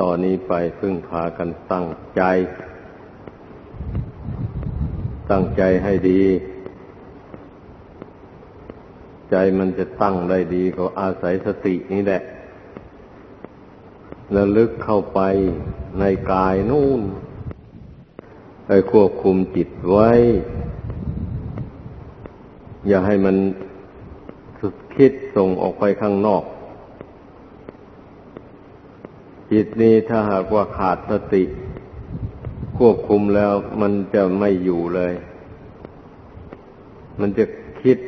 ต่อนนี้ไปพึ่งพากันตั้งใจ ตั้งใจให้ดี ใจมันจะตั้งได้ดีก็อาศัยสตินี่แหละระลึกเข้าไปในกายนู่นไปควบคุมจิตไว้ อย่าให้มันสุดคิดส่งออกไปข้างนอก จิตนี้ถ้าหากว่าขาดสติ ควบคุมแล้วมันจะไม่อยู่เลย มันจะคิด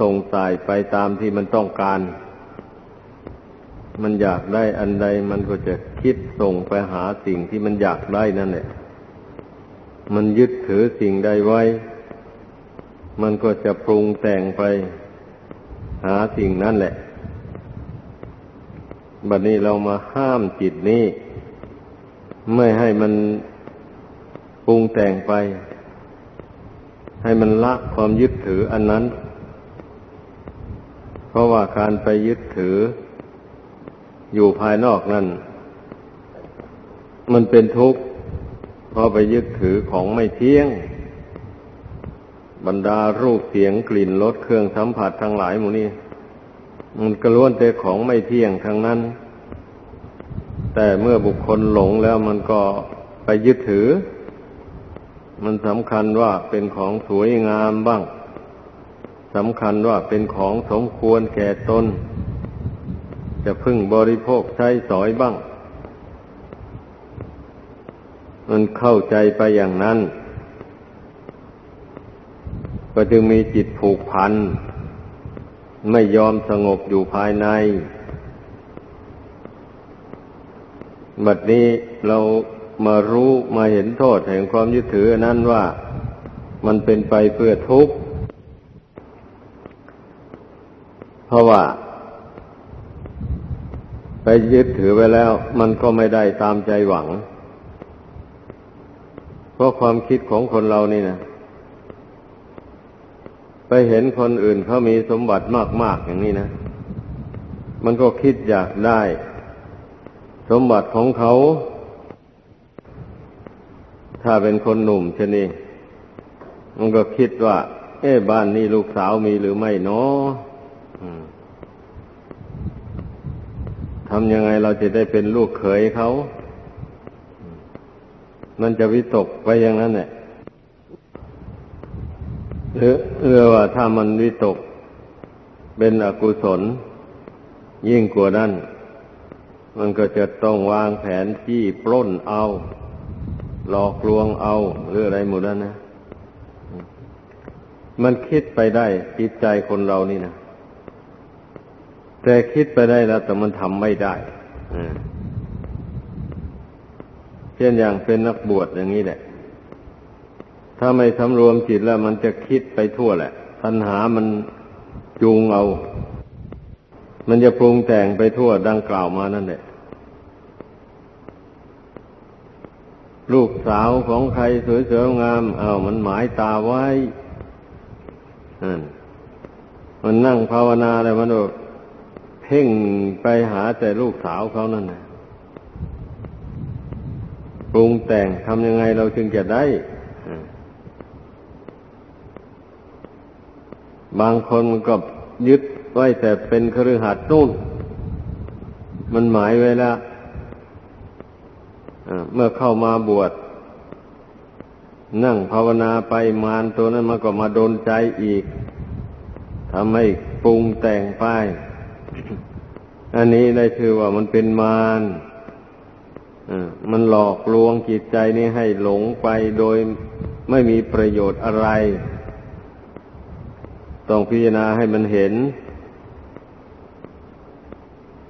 ส่งสายไปตามที่มันต้องการ มันอยากได้อันใดมันก็จะคิดส่งไปหาสิ่งที่มันอยากได้นั่นแหละ มันยึดถือสิ่งใดไว้ มันก็จะปรุงแต่งไป หาสิ่งนั้นแหละ บัดนี้เรามาห้ามจิตนี้ ไม่ให้มันปรุงแต่งไป ให้มันละความยึดถืออันนั้น เพราะว่าการไปยึดถือ อยู่ภายนอกนั้นมันเป็นทุกข์เพราะไปยึดถือของไม่เที่ยง บรรดารูปเสียงกลิ่นรสเครื่องสัมผัสทั้งหลายหมูนี่มันกระล้วนแต่ของไม่เที่ยงทั้งนั้น แต่เมื่อบุคคลหลงแล้วมันก็ไปยึดถือ มันสำคัญว่าเป็นของสวยงามบ้างสำคัญว่าเป็นของสมควรแก่ตน จะพึ่งบริโภคใช้สอยบ้าง มันเข้าใจไปอย่างนั้น ก็จึงมีจิตผูกพัน ไม่ยอมสงบอยู่ภายใน บัดนี้เรามารู้มาเห็นโทษแห่งความยึดถือนั้นว่ามันเป็นไปเพื่อทุกข์ เพราะว่า ไปยึดถือไปแล้ว มันก็ไม่ได้ตามใจหวัง เพราะความคิดของคนเรานี่นะไปเห็นคนอื่นเขามีสมบัติมาก ๆ อย่างนี้นะ มันก็คิดอยากได้ สมบัติของเขา ถ้าเป็นคนหนุ่มชนีมันก็คิดว่า เอ๊บ้านนี้ลูกสาวมีหรือไม่เนาะทำยังไงเราจะได้เป็นลูกเขยเขา มันจะวิตกไปอย่างนั้นแหละหรือเออว่าถ้ามันวิตก เป็นอกุศล ยิ่งกว่านั้น มันก็จะต้องวางแผนที่ปล้นเอา หลอกลวงเอาหรืออะไรหมดนั้นนะ มันคิดไปได้จิตใจคนเรานี่นะแต่คิดไปได้แล้ว แต่มันทำไม่ได้เช่นอย่างเป็นนักบวชอย่างนี้แหละ ถ้าไม่สำรวมจิตแล้ว มันจะคิดไปทั่วแหละ ปัญหามันจูงเอา มันจะปรุงแต่งไปทั่วดังกล่าวมานั่นแหละ ลูกสาวของใครสวยๆงาม เอามันหมายตาไว้มันนั่งภาวนาอะไรมันก็เพ่งไปหาแต่ลูกสาวเขานั่นนะรุงแต่งทำยังไงเราจึงจะได้ บางคนมันก็ยึด ไว้แต่เป็นครือหัดนู่น มันหมายไว้แล้วเมื่อเข้ามาบวช นั่งภาวนาไปมารตัวนั้นมันก็มาโดนใจอีกทำให้ปรุงแต่งไป อันนี้ได้ชื่อว่ามันเป็นมารมันหลอกลวงจิตใจนี้ให้หลงไปโดยไม่มีประโยชน์อะไร ต้องพิจารณาให้มันเห็น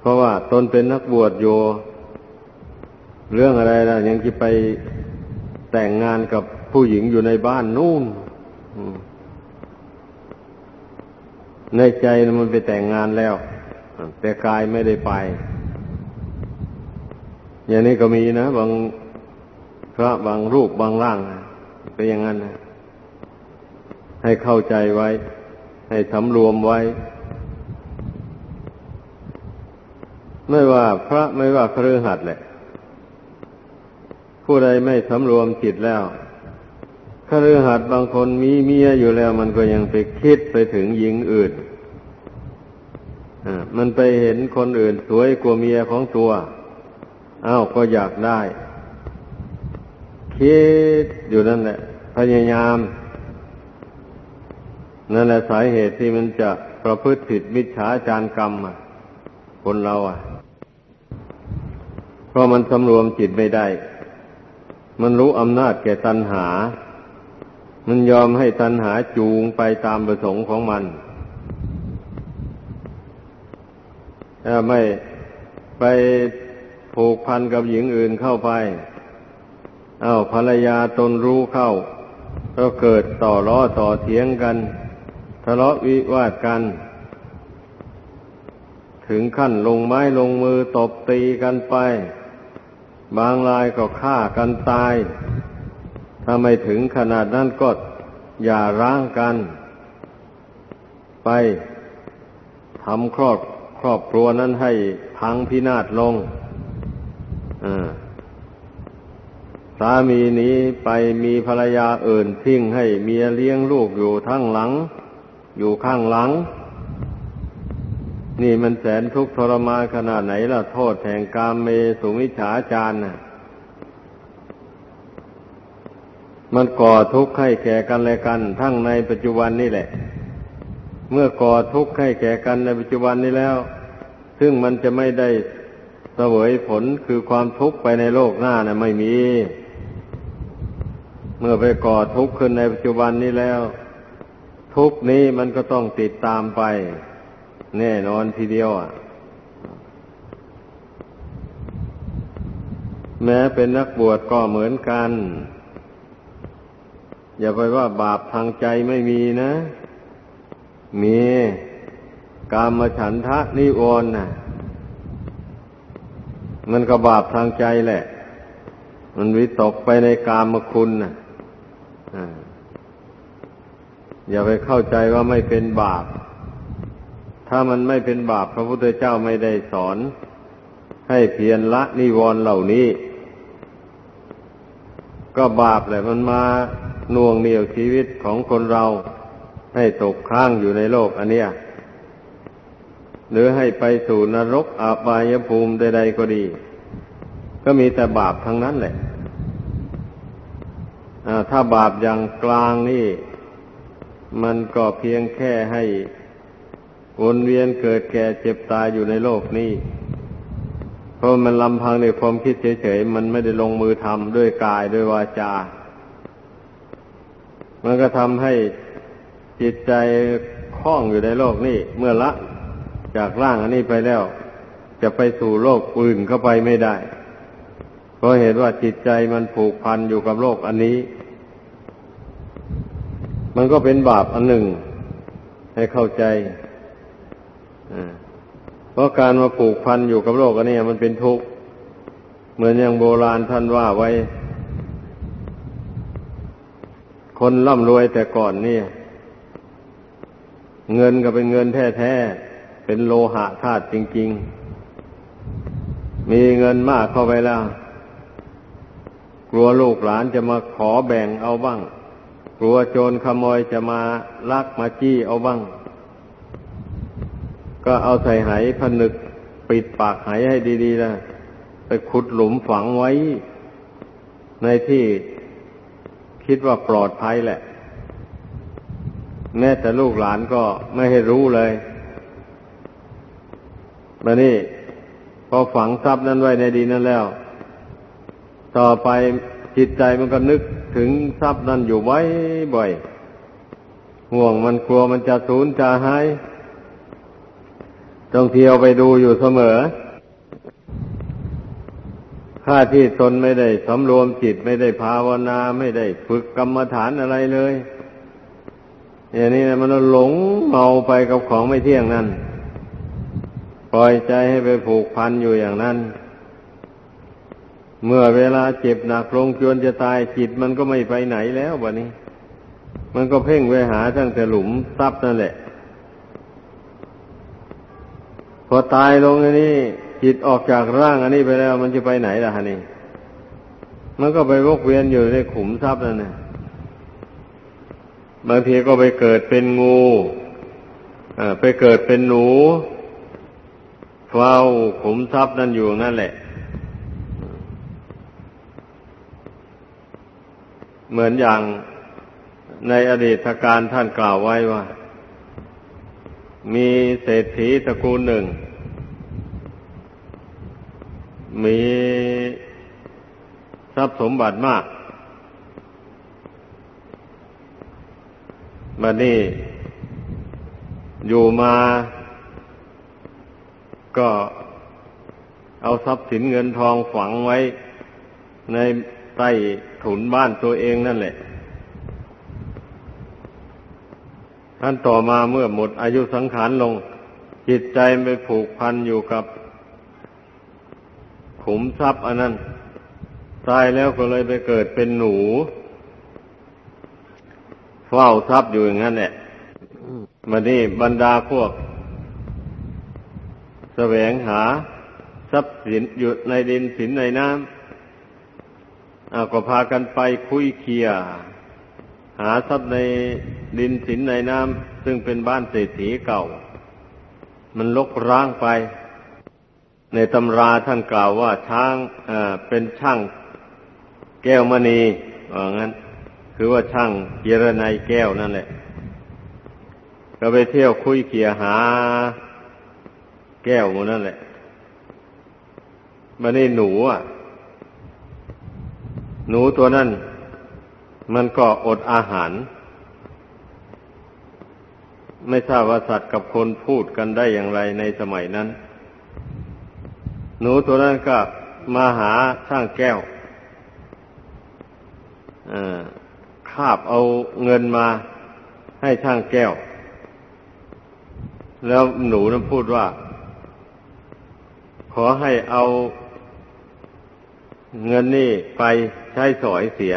ราะว่าตนเป็นนักบวชอยู่เรื่องอะไรล่ะ ยังจะไปแต่งงานกับผู้หญิงอยู่ในบ้านนู่นในใจมันไปแต่งงานแล้ว แต่กายไม่ได้ไป อย่างนี้ก็มีนะ บางพระบางรูปบางร่างเป็นอย่างนั้นนะให้เข้าใจไว้ ให้สำรวมไว้ ไม่ว่าพระไม่ว่าครือหัดแหละ ผู้ใดไม่สำรวมจิตแล้วคฤหัสถ์บางคนมีเมียอยู่แล้ว มันก็ยังไปคิดไปถึงหญิงอื่นมันไปเห็นคนอื่นสวยกว่าเมียของตัว อ้าวก็อยากได้ คิดอยู่นั่นแหละ พยายาม นั่นแหละสาเหตุที่มันจะประพฤติผิดมิจฉาจารกรรมคนเราอะ เพราะมันสำรวมจิตไม่ได้ มันรู้อำนาจแก่ตัณหา มันยอมให้ตัณหาจูงไปตามประสงค์ของมันถ้าไม่ไปผูกพันกับหญิงอื่นเข้าไป เอาภรรยาตนรู้เข้า ก็เกิดต่อล้อต่อเถียงกัน ทะเลาะวิวาทกัน ถึงขั้นลงไม้ลงมือตบตีกันไป บางรายก็ฆ่ากันตาย ถ้าไม่ถึงขนาดนั้นก็อย่าร้างกัน ไปทำครอบครอบครัวนั้นให้พังพินาศลงสามีนี้ไปมีภรรยาอื่นทิ้งให้เมียเลี้ยงลูกอยู่ทั้งหลัง อยู่ข้างหลัง นี่มันแสนทุกข์ทรมานขนาดไหนล่ะโทษแห่งกามเมสุมิฉาจารน่ะ มันก่อทุกข์ให้แก่กันและกัน ทั้งในปัจจุบันนี่แหละ เมื่อก่อทุกข์ให้แก่กันในปัจจุบันนี้แล้ว ซึ่งมันจะไม่ได้เสวยผลคือความทุกข์ไปในโลกหน้านะไม่มี เมื่อไปก่อทุกข์ขึ้นในปัจจุบันนี้แล้ว ทุกข์นี้มันก็ต้องติดตามไป แน่นอนทีเดียวอะ แม้เป็นนักบวชก็เหมือนกัน อย่าไปว่าบาปทางใจไม่มีนะ มีกามฉันทะนิวรณ์น่ะ มันก็บาปทางใจแหละ มันวิตกไปในกามคุณน่ะอย่าไปเข้าใจว่าไม่เป็นบาป ถ้ามันไม่เป็นบาปพระพุทธเจ้าไม่ได้สอน ให้เพียรละนิวรณ์เหล่านี้ ก็บาปแหละมันมาน่วงเหนี่ยวชีวิตของคนเรา ให้ตกค้างอยู่ในโลกอันเนี้ยหรือให้ไปสู่นรกอาบายภูมิใดๆก็ดี ก็มีแต่บาปทั้งนั้นแหละถ้าบาปอย่างกลางนี่ มันก็เพียงแค่ให้ วนเวียนเกิดแก่เจ็บตายอยู่ในโลกนี้ เพราะมันลำพังในความคิดเฉยๆ มันไม่ได้ลงมือทำด้วยกายด้วยวาจา มันก็ทำให้จิตใจคล้องอยู่ในโลกนี้ เมื่อละจากร่างอันนี้ไปแล้ว จะไปสู่โลกอื่นเข้าไปไม่ได้ เพราะเหตุว่าจิตใจมันผูกพันอยู่กับโลกอันนี้ มันก็เป็นบาปอันหนึ่ง ให้เข้าใจ เพราะการมาผูกพันอยู่กับโลกอันนี้มันเป็นทุกข์ เหมือนอย่างโบราณท่านว่าไว้ คนร่ำรวยแต่ก่อนเนี่ย เงินก็เป็นเงินแท้ๆ เป็นโลหะธาตุจริง ๆ มีเงินมากเข้าไปแล้วกลัวลูกหลานจะมาขอแบ่งเอาบ้าง กลัวโจรขโมยจะมาลักมาจี้เอาบ้าง ก็เอาใส่ไหผนึกปิดปากไหให้ดีๆนะไปขุดหลุมฝังไว้ ในที่คิดว่าปลอดภัยแหละ แม้แต่ลูกหลานก็ไม่ให้รู้เลยมานี่พอฝังทรัพย์นั้นไว้ในดินนั้นแล้ว ต่อไปจิตใจมันก็นึกถึงทรัพย์นั้นอยู่ไว้บ่อย ห่วงมันกลัวมันจะสูญจะหาย งเที่ยวไปดูอยู่เสมอข้าที่ตนไม่ได้สำรวมจิตไม่ได้ภาวนาไม่ได้ฝึกกรรมฐานอะไรเลย อย่างนี้นะมันหลงเมาไปกับของไม่เที่ยงนั่น ปล่อยใจให้ไปผูกพันอยู่อย่างนั้น เมื่อเวลาเจ็บหนักลงจนจะตายจิตมันก็ไม่ไปไหนแล้ววะนี้ มันก็เพ่งไปหาตั้งแต่หลุมทรัพย์นั่นแหละ พอตายลงอันนี้จิตออกจากร่างอันนี้ไปแล้ว มันจะไปไหนล่ะฮะนี่มันก็ไปวกเวียนอยู่ในขุมทรัพย์นั่นนะบางทีก็ไปเกิดเป็นงูไปเกิดเป็นหนูเฝ้าขุมทรัพย์นั่นอยู่นั่นแหละ เหมือนอย่างในอดีตการท่านกล่าวไว้ว่า มีเศรษฐีตระกูลหนึ่ง มีทรัพย์สมบัติมากบัดนี้อยู่มาก็เอาทรัพย์สินเงินทองฝังไว้ในใต้ถุนบ้านตัวเองนั่นแหละ ท่านต่อมาเมื่อหมดอายุสังขารลง จิตใจไปผูกพันอยู่กับ ขุมทรัพย์อันนั้น ตายแล้วก็เลยไปเกิดเป็นหนู เฝ้าทรัพย์อยู่อย่างนั้นแหละมานี่บรรดาพวกแสวงหาทรัพย์สินอยู่ในดินสินในน้ำอาก็พากันไปคุยเคีย หาทรัพย์ในดินสินในน้ำซึ่งเป็นบ้านเศรษฐีเก่า มันลกร้างไป ในตำราท่านกล่าวว่าช้างเป็นช่างแก้วมณีว่างั้น คือว่าช่างเจรนายแก้วนั่นแหละ ก็ไปเที่ยวคุยเขี่ยหา แก้วมันนั่นแหละมันนี่หนูอะ หนูตัวนั้น มันก็อดอาหาร ไม่ทราบว่าสัตว์กับคนพูดกันได้อย่างไรในสมัยนั้น หนูตัวนั้นก็มาหาช่างแก้วคาบเอาเงินมาให้ช่างแก้ว แล้วหนูนั้นพูดว่า ขอให้เอาเงินนี่ไปใช้สอยเสีย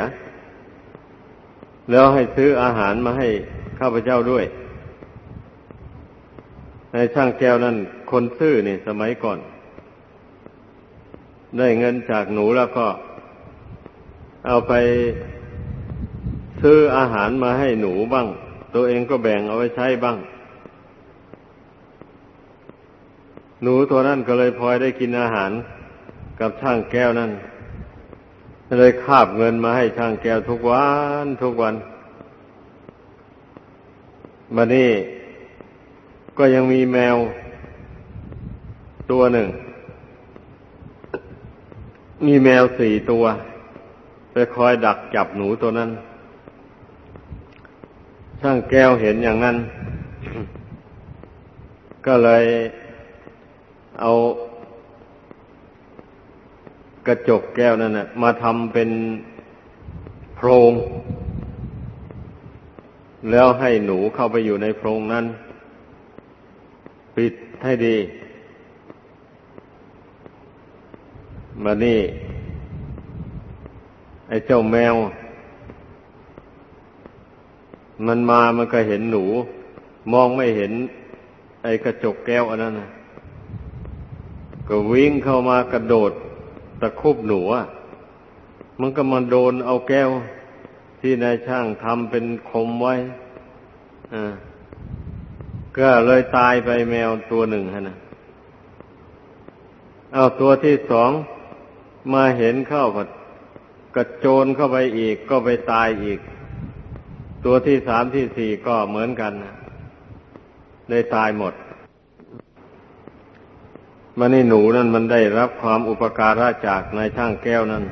แล้วให้ซื้ออาหารมาให้ข้าพเจ้าด้วยในช่างแก้วนั้นคนซื้อนี่สมัยก่อน ได้เงินจากหนูแล้วก็ เอาไปซื้ออาหารมาให้หนูบ้าง ตัวเองก็แบ่งเอาไว้ใช้บ้าง หนูตัวนั้นก็เลยพลอยได้กินอาหารกับช่างแก้วนั่น เลยคาบเงินมาให้ช่างแก้วทุกวันทุกวันบัดนี้ก็ยังมีแมวตัวหนึ่ง มีแมวสี่ตัวไปคอยดักจับหนูตัวนั้น ช่างแก้วเห็นอย่างนั้น ก็เลยเอา กระจกแก้วนั่นนะมาทำเป็นโพรง แล้วให้หนูเข้าไปอยู่ในโพรงนั้น ปิดให้ดี มานี่ ไอ้เจ้าแมว มันมามันก็เห็นหนู มองไม่เห็น ไอ้กระจกแก้วอันนั้นนะก็วิ่งเข้ามากระโดด ตะคุบหนูอะมันก็มาโดนเอาแก้ว ที่นายช่างทำเป็นคมไว้อ่าก็เลยตายไปแมวตัวหนึ่งฮะนะเอาตัวที่สองมาเห็นเข้าก็กระโจนเข้าไปอีกก็ไปตายอีก ตัวที่สามที่สี่ก็เหมือนกันนะได้ตายหมด มันนี่หนูนั่นมันได้รับความอุปการะจากนายช่างแก้วนั้น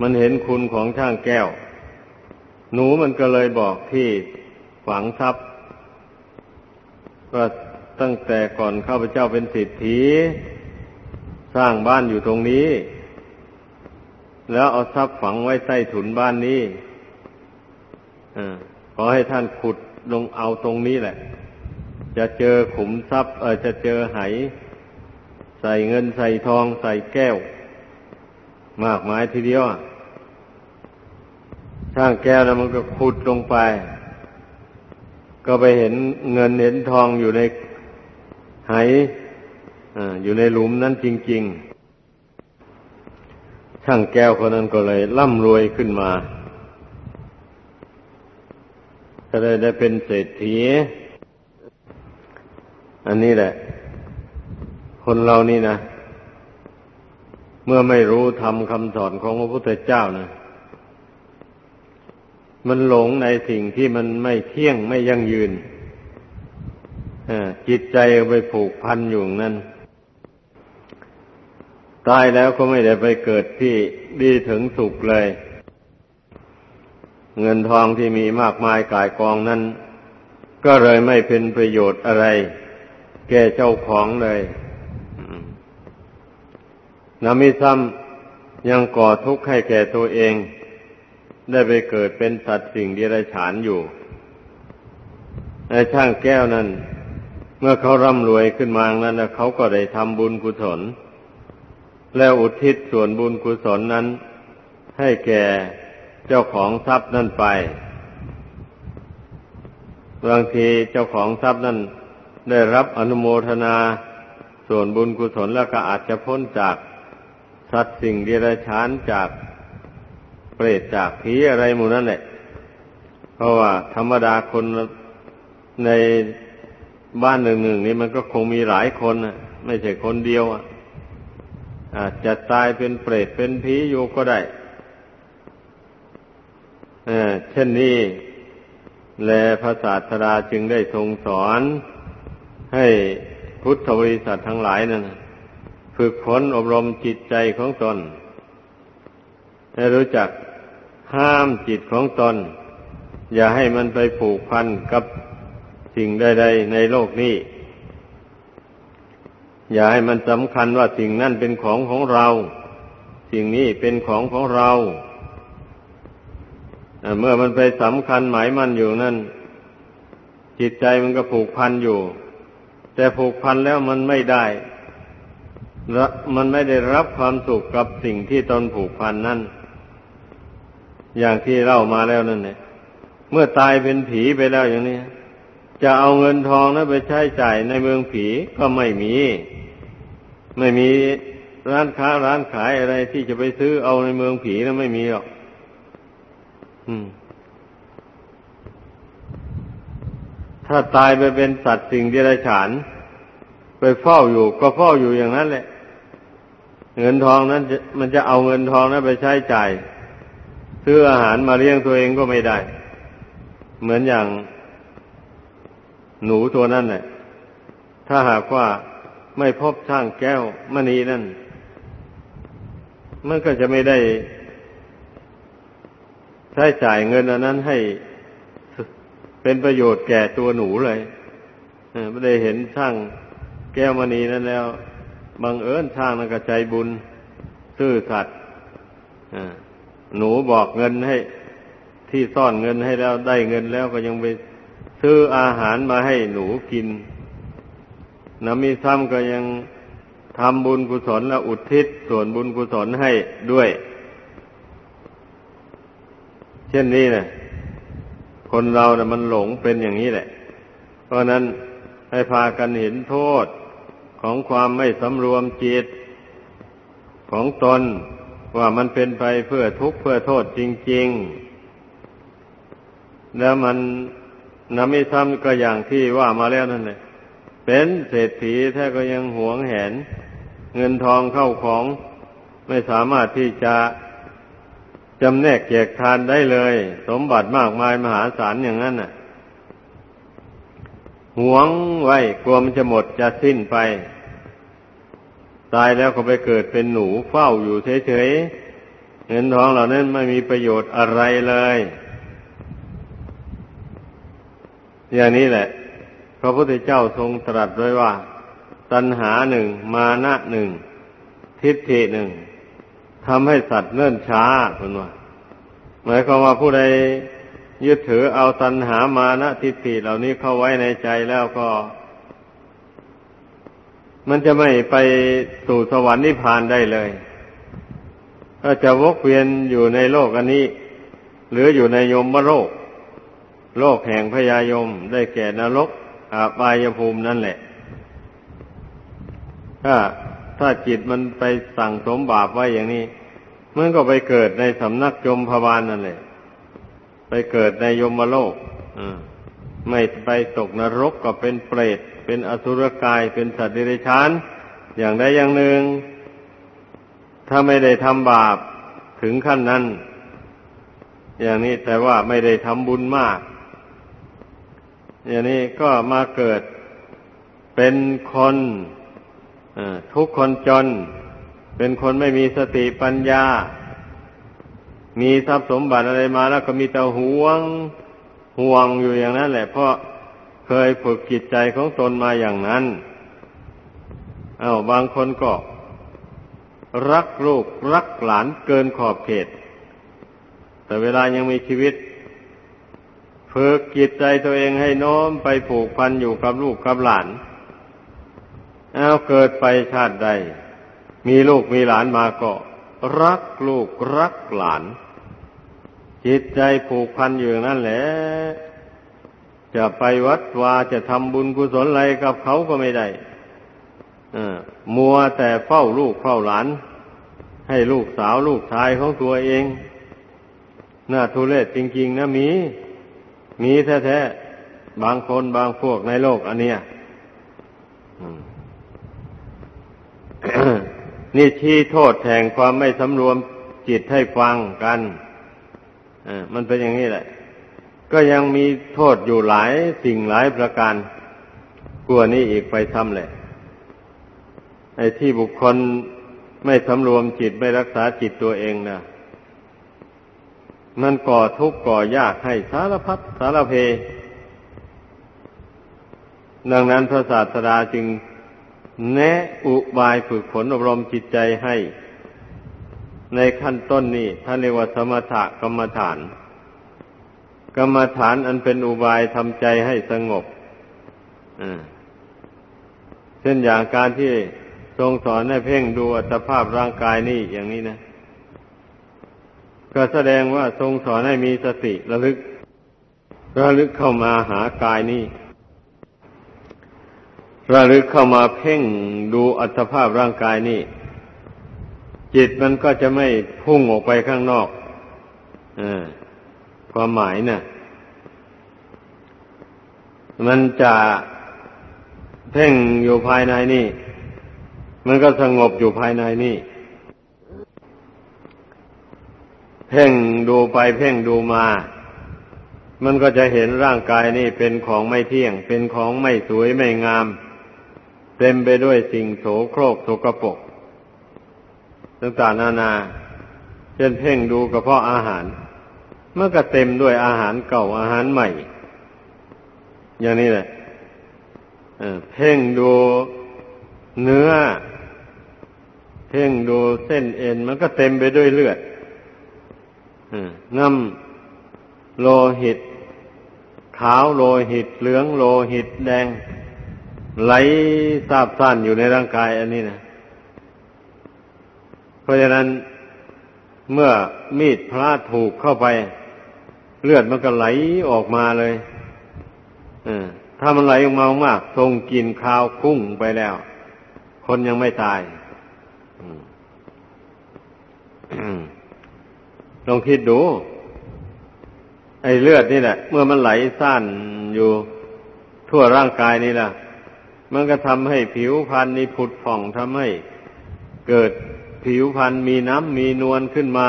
มันเห็นคุณของช่างแก้ว หนูมันก็เลยบอกที่ฝังทรัพย์ว่าตั้งแต่ก่อนข้าพเจ้าเป็นสิทธิสร้างบ้านอยู่ตรงนี้ แล้วเอาทรัพย์ฝังไว้ใต้ถุนบ้านนี้อขอให้ท่านขุดลงเอาตรงนี้แหละ จะเจอขุมทรัพย์เออจะเจอไห ใส่เงินใส่ทองใส่แก้ว มากมายทีเดียวช่างแก้วแล้วมันก็ขุดลงไป ก็ไปเห็นเงินเห็นทองอยู่ในไหอยู่ในหลุมนั้นจริง ๆ ช่างแก้วคนนั้นก็เลยร่ำรวยขึ้นมาก็เลยได้เป็นเศรษฐี อันนี้แหละ คนเรานี่นะ เมื่อไม่รู้ทำคำสอนของพระพุทธเจ้านะมันหลงในสิ่งที่มันไม่เที่ยงไม่ยั่งยืนจิตใจไปผูกพันอยู่นั่นตายแล้วก็ไม่ได้ไปเกิดที่ดีถึงสุขเลย เงินทองที่มีมากมายกายกองนั้น ก็เลยไม่เป็นประโยชน์อะไร แก่เจ้าของเลย นามิซ้ำยังก่อทุกข์ให้แก่ตัวเอง ได้ไปเกิดเป็นสัตว์สิ่งเดรัจฉานอยู่ไอ้ช่างแก้วนั้น เมื่อเขาร่ำรวยขึ้นมานั้นเขาก็ได้ทำบุญกุศล แล้วอุทิศส่วนบุญกุศลนั้น ให้แก่เจ้าของทรัพย์นั่นไปบางทีเจ้าของทรัพย์นั้นได้รับอนุโมทนาส่วนบุญกุศลแล้วก็อาจจะพ้นจาก สัตว์สิ่งเดรัจฉานจากเปรตจากผีอะไรหมู่นั่นแหละ เพราะว่าธรรมดาคนในบ้านหนึ่งๆนี้มันก็คงมีหลายคนไม่ใช่คนเดียวอะอาจจะตายเป็นเปรตเป็นผีอยู่ก็ได้เช่นนี้ แลพระศาสดาจึงได้ทรงสอน ให้พุทธบริษัททั้งหลายนั้น ฝึกฝนอบรมจิตใจของตน ให้รู้จักห้ามจิตของตน อย่าให้มันไปผูกพันกับสิ่งใดๆในโลกนี้ อย่าให้มันสำคัญว่าสิ่งนั้นเป็นของของเรา สิ่งนี้เป็นของของเราเมื่อมันไปสำคัญหมายมันอยู่นั่น จิตใจมันก็ผูกพันอยู่ แต่ผูกพันแล้วมันไม่ได้ มันไม่ได้รับความสุขกับสิ่งที่ตนผูกพันนั่น อย่างที่เล่ามาแล้วนั่นเนี่ย เมื่อตายเป็นผีไปแล้วอย่างนี้ จะเอาเงินทองนั้นไปใช้จ่ายในเมืองผีก็ไม่มี ไม่มีร้านค้าร้านขายอะไรที่จะไปซื้อเอาในเมืองผีนะไม่มีหรอกอถ้าตายไปเป็นสัตว์สิ่งเดรัจฉานไปเฝ้าอยู่ก็เฝ้าอยู่อย่างนั้นแหละ เงินทองนั้น มันจะเอาเงินทองนั้นไปใช้จ่ายซื้ออาหารมาเลี้ยงตัวเองก็ไม่ได้ เหมือนอย่างหนูตัวนั้นแหละถ้าหากว่าไม่พบช่างแก้วมณีนั่น มันก็จะไม่ได้ใช้จ่ายเงินอันนั้นให้เป็นประโยชน์แก่ตัวหนูเลยไม่ได้เห็นช่างแก้วมณีนั้นแล้ว บังเอิญช่างนั้นก็ใจบุญ ซื่อสัตย์หนูบอกเงินให้ ที่ซ่อนเงินให้แล้วได้เงินแล้วก็ยังไปซื้ออาหารมาให้หนูกินนะมีซ้ำก็ยังทำบุญกุศลและอุทิศส่วนบุญกุศลให้ด้วย เช่นนี้นะคนเรานะ่ะมันหลงเป็นอย่างนี้แหละ เพราะนั้นให้พากันเห็นโทษ ของความไม่สำรวมจิต ของตนว่ามันเป็นไปเพื่อทุกข์เพื่อโทษจริง ๆ แล้วมันนำม่ซ้ำก็อย่างที่ว่ามาแล้วนั่นแหละเป็นเศรษฐีแท้ก็ยังหวงแหน เงินทองเข้าของไม่สามารถที่จะจำแนกแจกทานได้เลย สมบัติมากมายมหาศาลอย่างนั้นน่ะ หวงไว้กลัวมันจะหมดจะสิ้นไป ตายแล้วก็ไปเกิดเป็นหนูเฝ้าอยู่เฉยๆเงินทองเหล่านั้นไม่มีประโยชน์อะไรเลย อย่างนี้แหละ พระพุทธเจ้าทรงตรัสไว้ว่า ตัณหาหนึ่งมานะหนึ่งทิฏฐิหนึ่งทำให้สัตว์เนิ่นช้าคุณว่าหมายความว่าผู้ใด ยึดถือเอาตัณหามานะทิฏฐิเหล่านี้เข้าไว้ในใจแล้วก็ มันจะไม่ไปสู่สวรรค์นิพพานได้เลยก็จะวกเวียนอยู่ในโลกอันนี้ หรืออยู่ในยมโลก โลกแห่งพยายมได้แก่นรกอาบายภูมินั่นแหละ ถ้าถ้าจิตมันไปสั่งสมบาปไว้อย่างนี้ มันก็ไปเกิดในสำนักยมพบาลนั่นแหละ ไปเกิดในยมโลกไม่ไปตกนรกก็เป็นเปรต เป็นอสุรกาย เป็นสัตว์เดรัจฉาน อย่างใดอย่างหนึ่ง ถ้าไม่ได้ทำบาปถึงขั้นนั้น อย่างนี้แต่ว่าไม่ได้ทำบุญมาก อย่างนี้ก็มาเกิดเป็นคนทุกคนจน เป็นคนไม่มีสติปัญญา มีทรัพย์สมบัติอะไรมาแล้วก็มีแต่หวงห่วงอยู่อย่างนั้นแหละ เพราะเคยฝึกจิตใจของตนมาอย่างนั้น เอา้าบางคนก็ รักลูกรักหลานเกินขอบเขต แต่เวลายังมีชีวิตฝึกจิตใจตัวเองให้น้อมไปผูกพันอยู่กับลูกกับหลาน เอาเกิดไปชาติใด มีลูกมีหลานมาก็ รักลูกรักหลาน จิตใจผูกพันอยู่นั่นแหละ จะไปวัดวาจะทำบุญกุศลอะไรกับเขาก็ไม่ได้มัวแต่เฝ้าลูกเฝ้าหลาน ให้ลูกสาวลูกชายของตัวเอง น่าทุเรศจริง ๆ นะมี มีแท้ๆ บางคนบางพวกในโลกอันเนี้ยนี่ชี้โทษแห่งความไม่สำรวมจิตให้ฟังกัน มันเป็นอย่างนี้แหละ ก็ยังมีโทษอยู่หลายสิ่งหลายประการกลัวนี้อีกไปทำแหละไอ้ที่บุคคลไม่สำรวมจิตไม่รักษาจิตตัวเองนะมันก่อทุกข์ก่อยากให้สารพัดสารเพ ดังนั้นพระศาสดาจึงแนะอุบายฝึกฝนอบรมจิตใจให้ ในขั้นต้นนี้ท่านเรียกว่าสมถกรรมฐาน กรรมฐานอันเป็นอุบายทำใจให้สงบเช่นอย่างการที่ทรงสอนให้เพ่งดูอัตภาพร่างกายนี่อย่างนี้นะ ก็แสดงว่าทรงสอนให้มีสติระลึก ระลึกเข้ามาหากายนี้ ระลึกเข้ามาเพ่งดูอัตภาพร่างกายนี่ จิตมันก็จะไม่พุ่งออกไปข้างนอกอความหมายนะ่ะ มันจะเพ่งอยู่ภายในนี่ มันก็สงบอยู่ภายในนี่ เพ่งดูไปเพ่งดูมา มันก็จะเห็นร่างกายนี่เป็นของไม่เที่ยง เป็นของไม่สวยไม่งาม เต็มไปด้วยสิ่งโสโครกโสกปก ต่างๆนานา เช่นเพ่งดูกระเพาะอาหาร เมันก็เต็มด้วยอาหารเก่าอาหารใหม่ อย่างนี้แหละเพ่งดูเนื้อ เพ่งดูเส้นเอ็น มันก็เต็มไปด้วยเลือดน้ำโลหิต ขาวโลหิต เหลืองโลหิตแดง ไหลซาบซ่านอยู่ในร่างกายอันนี้นะ ราะฉะนั้นเมื่อมีดพลาดถูกเข้าไป เลือดมันก็ไหลออกมาเลยถ้ามันไหลออกมามากทรงกินข้าวคุ้งไปแล้ว คนยังไม่ตายลองคิดดู ไอ้เลือดนี่แหละ เมื่อมันไหลซ่านอยู่ทั่วร่างกายนี่แหละมันก็ทำให้ผิวพรรณนี่ผุดผ่องทำให้เกิด ผิวพรรณมีน้ำมีนวลขึ้นมา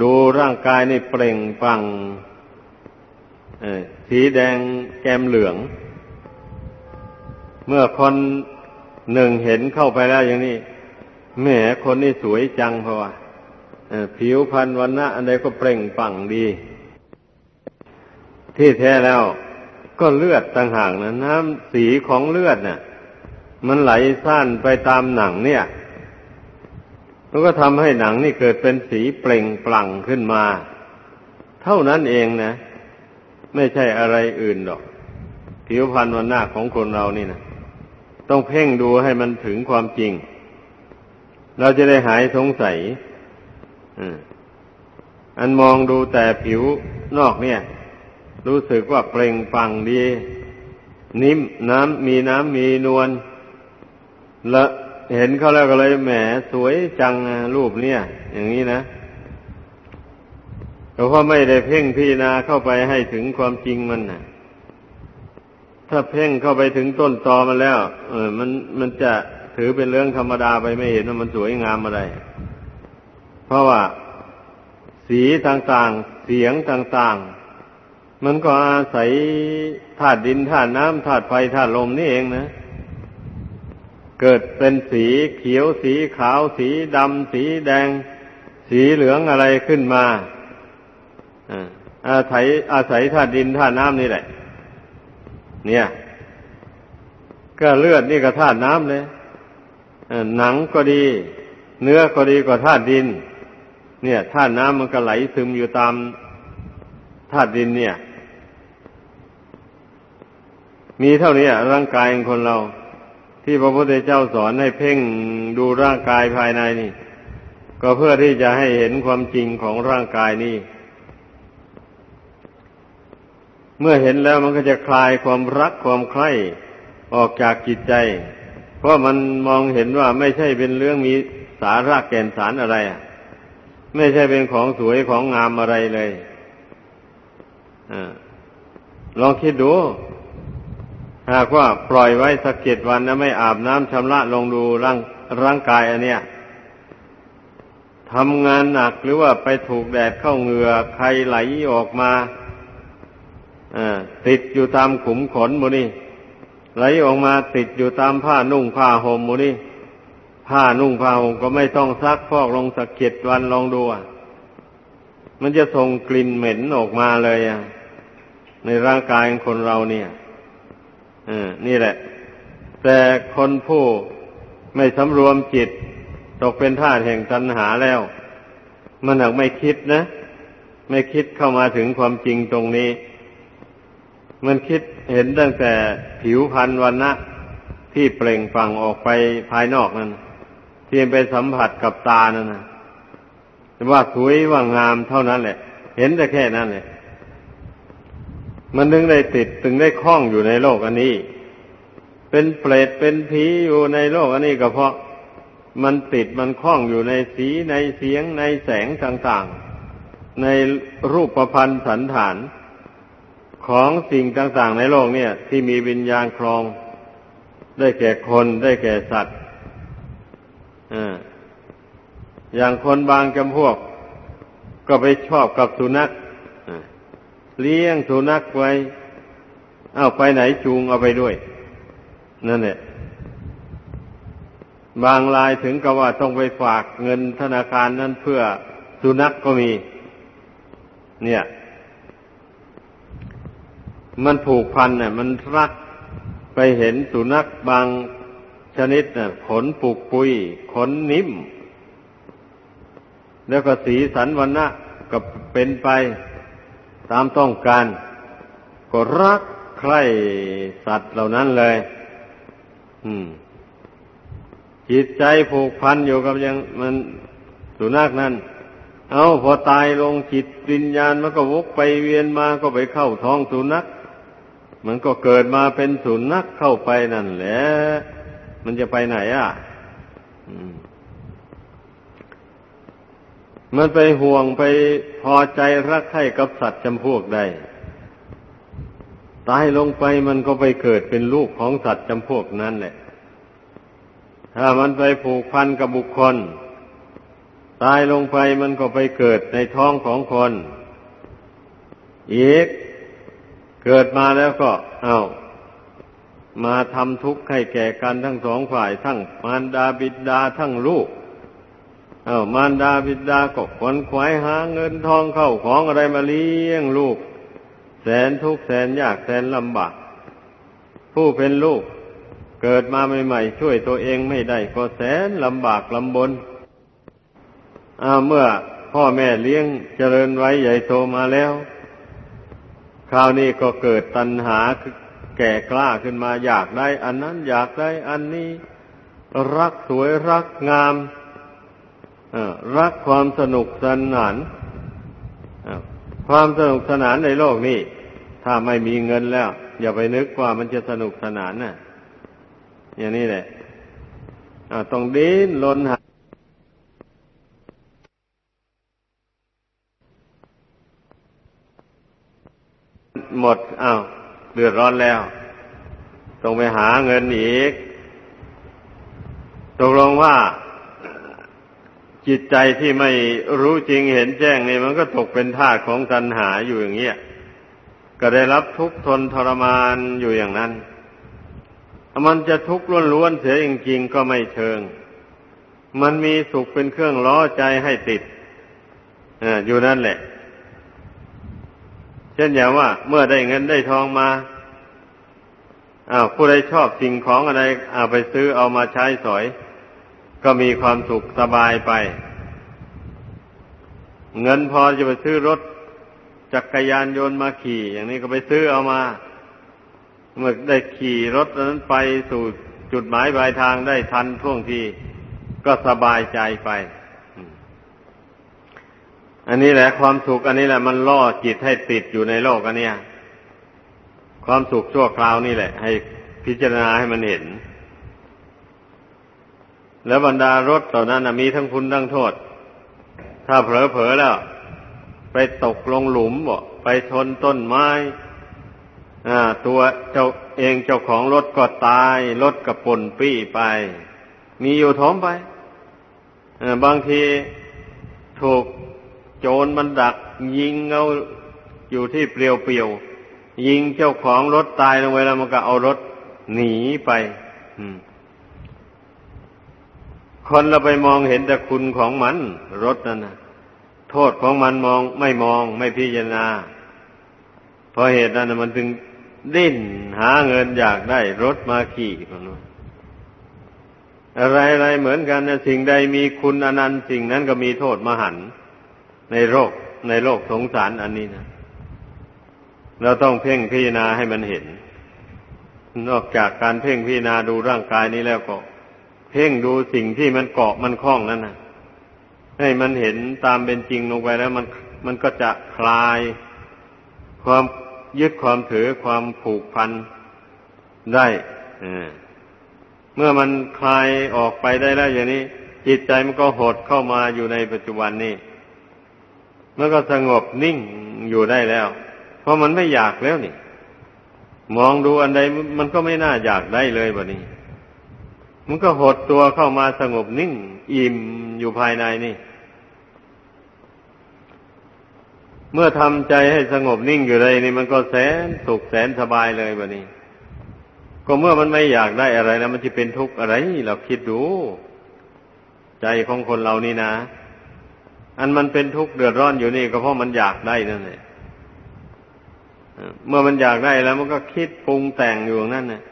ดูร่างกายนี่เปล่งปังสีแดงแกมเหลือง เมื่อคนหนึ่งเห็นเข้าไปแล้วอย่างนี้แหมคนนี้สวยจังเพราะว่าผิวพรรณวันนะอันใดก็เปล่งปังดี ที่แท้แล้วก็เลือดต่างหากนะน้ำสีของเลือดเนี่ย มันไหลซ่านไปตามหนังเนี่ย มันก็ทำให้หนังนี่เกิดเป็นสีเปล่งปลั่งขึ้นมา เท่านั้นเองนะ ไม่ใช่อะไรอื่นหรอก ผิวพรรณวันหน้าของคนเรานี่นะต้องเพ่งดูให้มันถึงความจริง เราจะได้หายสงสัยอันมองดูแต่ผิวนอกเนี่ย รู้สึกว่าเปล่งปังดี นิ่มน้ำมีน้ำมีนวล ละเห็นเขาแล้วก็เลยแหมสวยจังรูปเนี่ย อย่างนี้นะเพราะไม่ได้เพ่งพิจารณาเข้าไปให้ถึงความจริงมันนะถ้าเพ่งเข้าไปถึงต้นตอมันแล้ว เออ มันมันจะถือเป็นเรื่องธรรมดาไปไม่เห็นว่ามันสวยงามอะไร เพราะว่า สีต่างๆ เสียงต่างๆ มันก็อาศัยธาตุดินธาตุน้ำธาตุไฟธาตุลมนี่เองนะ เกิดเป็นสีเขียว สีขาว สีดำ สีแดง สีเหลืองอะไรขึ้นมาอาศัยอาศัยธาตุดินธาตุน้ำนี่แหละ เนี่ย ก็เลือดนี่ก็ธาตุน้ำเลยหนังก็ดี เนื้อก็ดีกว่าธาตุดิน เนี่ยธาตุน้ำมันก็ไหลซึมอยู่ตามธาตุดินเนี่ย มีเท่านี้ร่างกายของคนเรา ที่พระพุทธเจ้าสอนให้เพ่งดูร่างกายภายในนี่ ก็เพื่อที่จะให้เห็นความจริงของร่างกายนี่ เมื่อเห็นแล้วมันก็จะคลายความรักความใคร่ออกจากจิตใจ เพราะมันมองเห็นว่าไม่ใช่เป็นเรื่องมีสาระแก่นสารอะไรอะไม่ใช่เป็นของสวยของงามอะไรเลยอลองคิดดู หากว่าปล่อยไว้สักเจ็ดวันแล้วไม่อาบน้ำชำระลงดูร่างร่างกายอันเนี้ยทำงานหนักหรือว่าไปถูกแดดเข้าเหงื่อใครไหลออกมาติดอยู่ตามขุมขนมูนี่ไหลออกมาติดอยู่ตามผ้านุ่งผ้าห่มมูนี่ผ้านุ่งผ้าห่มก็ไม่ต้องซักฟอกลงสักเจ็ดวันลองดูมันจะส่งกลิ่นเหม็นออกมาเลยอะในร่างกายของคนเราเนี่ย นี่แหละ แต่คนผู้ไม่สำรวมจิต ตกเป็นท่าแห่งตัณหาแล้ว มันหากไม่คิดนะ ไม่คิดเข้ามาถึงความจริงตรงนี้ มันคิดเห็นตั้งแต่ผิวพรรณวันนะที่เปล่งฟังออกไปภายนอกนั่นที่ไปสัมผัสกับตานั่นนะว่าสวยว่างามเท่านั้นแหละ เห็นแต่แค่นั้นเลย มันถึงได้ติดถึงได้คล้องอยู่ในโลกอันนี้ เป็นเปรตเป็นผีอยู่ในโลกอันนี้ก็เพราะมันติดมันคล้องอยู่ในสีในเสียงในแสงต่างๆ ในรูปประพันธ์สันฐาน ของสิ่งต่างๆ ในโลกเนี่ย ที่มีวิญญาณครอง ได้แก่คนได้แก่สัตว์อย่างคนบางจำพวก ก็ไปชอบกับสุนัข เลี้ยงสุนัขไว้ เอาไปไหนจูงเอาไปด้วย นั่นแหละบางรายถึงกับว่าต้องไปฝากเงินธนาคารนั้นเพื่อสุนัขกก็มี เนี่ย มันผูกพันเนี่ยมันรักไปเห็นสุนัขบางชนิดเนี่ยขนปุกปุย ขนนิ่ม แล้วก็สีสันวันนะก็เป็นไป ตามต้องการ ก็รักใคร่สัตว์เหล่านั้นเลย อืม จิตใจผูกพันอยู่กับยังมันสุนัขนั้น เอาพอตายลงจิตวิญญาณมันก็วกไปเวียนมาก็ไปเข้าท้องสุนัขมันก็เกิดมาเป็นสุนัขเข้าไปนั่นแหละ มันจะไปไหนอะ มันไปห่วงไปพอใจรักใคร่กับสัตว์จำพวกใดตายลงไปมันก็ไปเกิดเป็นลูกของสัตว์จำพวกนั้นแหละ ถ้ามันไปผูกพันกับบุคคล ตายลงไปมันก็ไปเกิดในท้องของคนอีกเกิดมาแล้วก็ เอามาทำทุกข์ให้แก่กันทั้งสองฝ่าย ทั้งมารดาบิดาทั้งลูก เอามารดาบิดาก็ขวนขวายหาเงินทองเข้าของอะไรมาเลี้ยงลูก แสนทุกข์แสนยากแสนลำบาก ผู้เป็นลูกเกิดมาใหม่ๆช่วยตัวเองไม่ได้ก็แสนลำบากลำบนอาเมื่อพ่อแม่เลี้ยงเจริญไว้ใหญ่โตมาแล้ว คราวนี้ก็เกิดตัณหาแก่กล้าขึ้นมาอยากได้ อันนั้นอยากได้อันนี้ รักสวยรักงาม รักความสนุกสนานความสนุกสนานในโลกนี้ ถ้าไม่มีเงินแล้ว อย่าไปนึกว่ามันจะสนุกสนานนะ่ะอย่างนี้แหละต้องดิ้นรนหาหมดอ้าวเดือดร้อนแล้ว ต้องไปหาเงินอีกตกลงว่า จิตใจที่ไม่รู้จริงเห็นแจ้งเนี่ยมันก็ตกเป็นทาสของตัณหาอยู่อย่างเงี้ยก็ได้รับทุกข์ทนทรมานอยู่อย่างนั้น มันจะทุกข์ล้วนๆเสียจริงๆก็ไม่เชิง มันมีสุขเป็นเครื่องล้อใจให้ติดอยู่นั่นแหละ เช่นอย่างว่า เมื่อได้เงินได้ทองมาอ้าวผู้ใดชอบสิ่งของอะไรเอาไปซื้อเอามาใช้สอย ก็มีความสุขสบายไป เงินพอจะไปซื้อรถจักรยานยนต์มาขี่ อย่างนี้ก็ไปซื้อเอามาเมื่อได้ขี่รถนั้นไปสู่จุดหมายปลายทางได้ทันท่วงทีก็สบายใจไป อันนี้แหละความสุขอันนี้แหละมันล่อจิตให้ติดอยู่ในโลกอันเนี้ยความสุขชั่วคราวนี่แหละ ให้พิจารณาให้มันเห็น แล้วบรรดารถต่านั้นมีทั้งคุณทั้งโทษ ถ้าเผลอๆแล้ว ไปตกลงหลุมบ่ไปชนต้นไม้ตัวเจ้าเองเจ้าของรถก็ตายรถกระปนปี้ไป มีอยู่ท้อมไปบางทีถูกโจรมันดัก ยิงเอาอยู่ที่เปลี่ยวเปียวยิงเจ้าของรถตายลงไปแล้วมันก็เอารถหนีไป คนเราไปมองเห็นแต่คุณของมันรถนั่นนะโทษของมันมองไม่มองไม่พิจารณาเพราะเหตุนั้นมันถึงดิ้นหาเงินอยากได้รถมาขี่อะไรอะไรเหมือนกันนะสิ่งใดมีคุณอนันต์สิ่งนั้นก็มีโทษมหันในโลกในโลกสงสารอันนี้นะเราต้องเพ่งพิจารณาให้มันเห็น นอกจากการเพ่งพิจารณาดูร่างกายนี้แล้วก็ พ่งดูสิ่งที่มันเกาะมันคล้องนั่นนะให้มันเห็นตามเป็นจริงลงไปแล้วมันมันก็จะคลาย ความยึดความถือความผูกพันได้เมื่อมันคลายออกไปได้แล้วอย่างนี้ จิตใจมันก็หดเข้ามาอยู่ในปัจจุบันนี้มันก็สงบนิ่งอยู่ได้แล้ว เพราะมันไม่อยากแล้วนี่ มองดูอันใดมันก็ไม่น่าอยากได้เลยแบบนี้ มันก็หดตัวเข้ามาสงบนิ่ง อิ่มอยู่ภายในนี่ เมื่อทำใจให้สงบนิ่งอยู่เลยนี่ มันก็แสนสุขแสนสบายเลยแบบนี้ ก็เมื่อมันไม่อยากได้อะไรแล้ว มันจะเป็นทุกข์อะไรเราคิดดู ใจของคนเรานี่นะอันมันเป็นทุกข์เดือดร้อนอยู่นี่ก็เพราะมันอยากได้นั่นแหละเมื่อมันอยากได้แล้วมันก็คิดปรุงแต่งอยู่นั่นน่ะ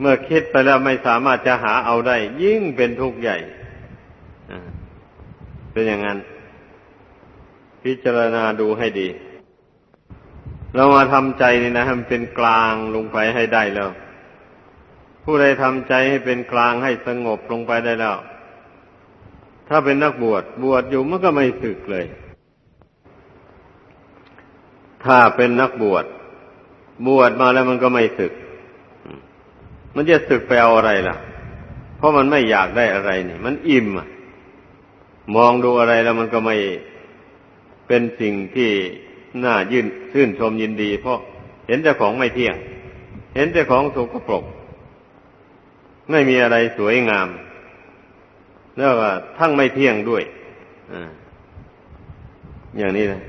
เมื่อคิดไปแล้วไม่สามารถจะหาเอาได้ ยิ่งเป็นทุกข์ใหญ่เป็นอย่างนั้น พิจารณาดูให้ดี เรามาทำใจนี่นะให้มันเป็นกลางลงไปให้ได้แล้ว ผู้ใดทำใจให้เป็นกลางให้สงบลงไปได้แล้ว ถ้าเป็นนักบวชบวชอยู่มันก็ไม่สึกเลย ถ้าเป็นนักบวชบวชมาแล้วมันก็ไม่สึก มันจะสึกไปเอาอะไรล่ะ เพราะมันไม่อยากได้อะไรนี่ มันอิ่มมองดูอะไรแล้วมันก็ไม่เป็นสิ่งที่น่ายื่นชื่นชมยินดี เพราะเห็นแต่ของไม่เที่ยง เห็นแต่ของสกปรก ไม่มีอะไรสวยงาม แล้วว่าทั้งไม่เที่ยงด้วยออย่างนี้นะ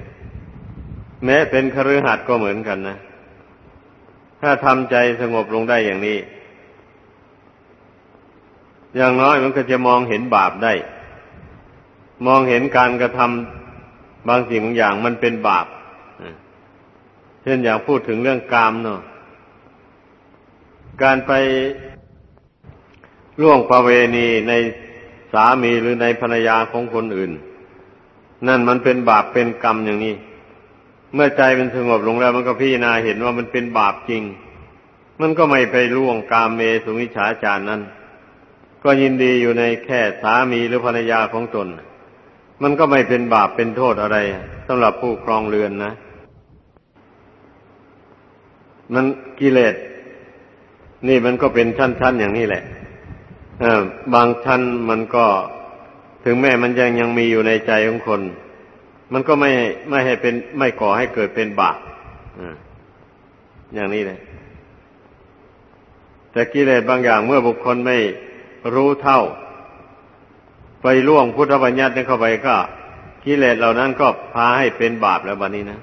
แม้เป็นคฤหัสถ์ก็เหมือนกันนะ ถ้าทำใจสงบลงได้อย่างนี้ อย่างน้อยมันก็จะมองเห็นบาปได้ มองเห็นการกระทำบางสิ่งบางอย่างมันเป็นบาปเช่นอย่างพูดถึงเรื่องกามเนาะการไปล่วงประเวณีในสามีหรือในภรรยาของคนอื่น นั่นมันเป็นบาปเป็นกรรมอย่างนี้ เมื่อใจเป็นสงบลงแล้ว มันก็พิจารณาเห็นว่ามันเป็นบาปจริง มันก็ไม่ไปล่วงกามเมสุมิฉาจารนั้น ก็ยินดีอยู่ในแค่สามีหรือภรรยาของตน มันก็ไม่เป็นบาปเป็นโทษอะไรสำหรับผู้ครองเรือนนะ มันกิเลสนี่มันก็เป็นชั้น ๆ อย่างนี้แหละบางชั้นมันก็ถึงแม้มันยังยังมีอยู่ในใจของคน มันก็ไม่ไม่ให้เป็นไม่ก่อให้เกิดเป็นบาปอย่างนี้เลยแต่กิเลสบางอย่างเมื่อบุคคลไม่ รู้เท่า ไปล่วงพุทธบัญญัติเข้าไปก็กิเลสเหล่านั้นก็พาให้เป็นบาปแล้วบัดนี้นะ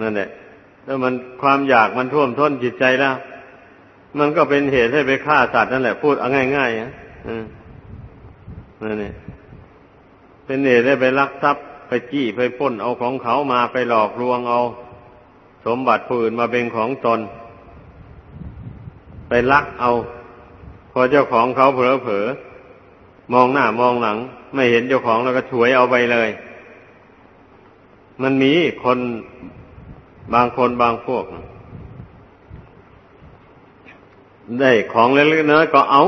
นั่นแหละแล้วมันความอยากมันท่วมท้นจิตใจแล้ว มันก็เป็นเหตุให้ไปฆ่าสัตว์นั่นแหละพูดเอาง่ายๆนะนั่นเองเป็นเหตุให้ไปลักทรัพย์ไปจี้ไปป้นเอาของเขามาไปหลอกลวงเอา สมบัติผู้อื่นมาเป็นของตน ไปลักเอา พอเจ้าของเขาเผลอเผลอมองหน้ามองหลัง ไม่เห็นเจ้าของแล้วก็ฉวยเอาไปเลย มันมีคนบางคนบางพวก ได้ของเล็กๆน้อยก็เอา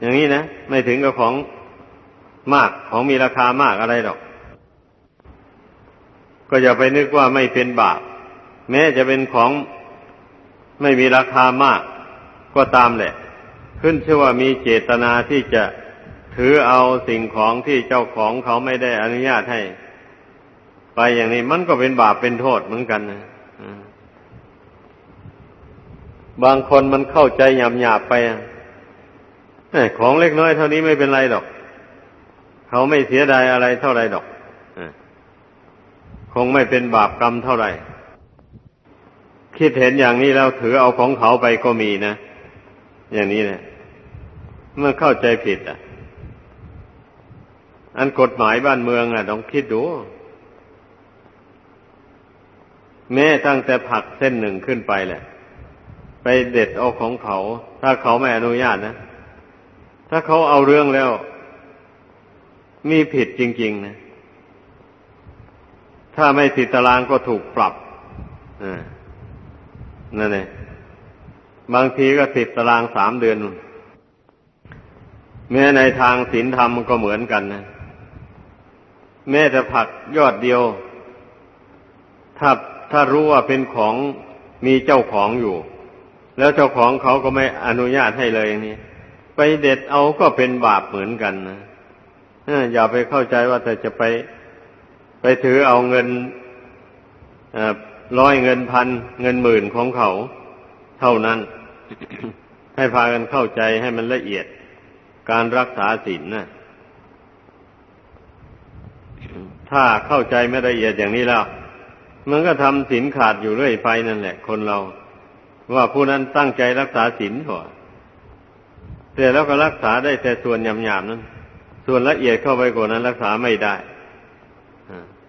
อย่างนี้นะไม่ถึงกับของมากของมีราคามากอะไรหรอก ก็อย่าไปนึกว่าไม่เป็นบาปแม้จะเป็นของไม่มีราคามาก ก็ตามแหละ ขึ้นชื่อว่ามีเจตนาที่จะถือเอาสิ่งของที่เจ้าของเขาไม่ได้อนุญาตให้ ไปอย่างนี้มันก็เป็นบาปเป็นโทษเหมือนกันนะบางคนมันเข้าใจหยาบหยาบไปของเล็กน้อยเท่านี้ไม่เป็นไรหรอก เขาไม่เสียดายอะไรเท่าไรดอกคงไม่เป็นบาปกรรมเท่าไหร่ คิดเห็นอย่างนี้แล้วถือเอาของเขาไปก็มีนะ อย่างนี้เนี่ยเมื่อเข้าใจผิดอะ อันกฎหมายบ้านเมืองอะต้องคิดดู แม้ตั้งแต่ผักเส้นหนึ่งขึ้นไปแหละ ไปเด็ดเอาของเขา ถ้าเขาไม่อนุญาตนะ ถ้าเขาเอาเรื่องแล้ว มีผิดจริง ๆ นะ ถ้าไม่ติดตารางก็ถูกปรับอ่านั่นเอง บางทีก็ติดตารางสามเดือนแม้ในทางศีลธรรมมันก็เหมือนกันนะ แม้แต่ผักยอดเดียว ถ้าถ้ารู้ว่าเป็นของมีเจ้าของอยู่ แล้วเจ้าของเขาก็ไม่อนุญาตให้เลยอย่างนี้ไปเด็ดเอาก็เป็นบาปเหมือนกันนะอย่าไปเข้าใจว่าแต่จะไปไปถือเอาเงินร้อยเงินพันเงินหมื่นของเขา เท่านั้น ให้พากันเข้าใจให้มันละเอียดการรักษาศีลนะถ้าเข้าใจไม่ละเอียดอย่างนี้แล้ว มันก็ทำศีลขาดอยู่เรื่อยไปนั่นแหละ คนเรา ว่าผู้นั้นตั้งใจรักษาศีลก่อนแต่แล้วก็รักษาได้แต่ส่วนหยาบๆนั้น ส่วนละเอียดเข้าไปกว่านั้นรักษาไม่ได้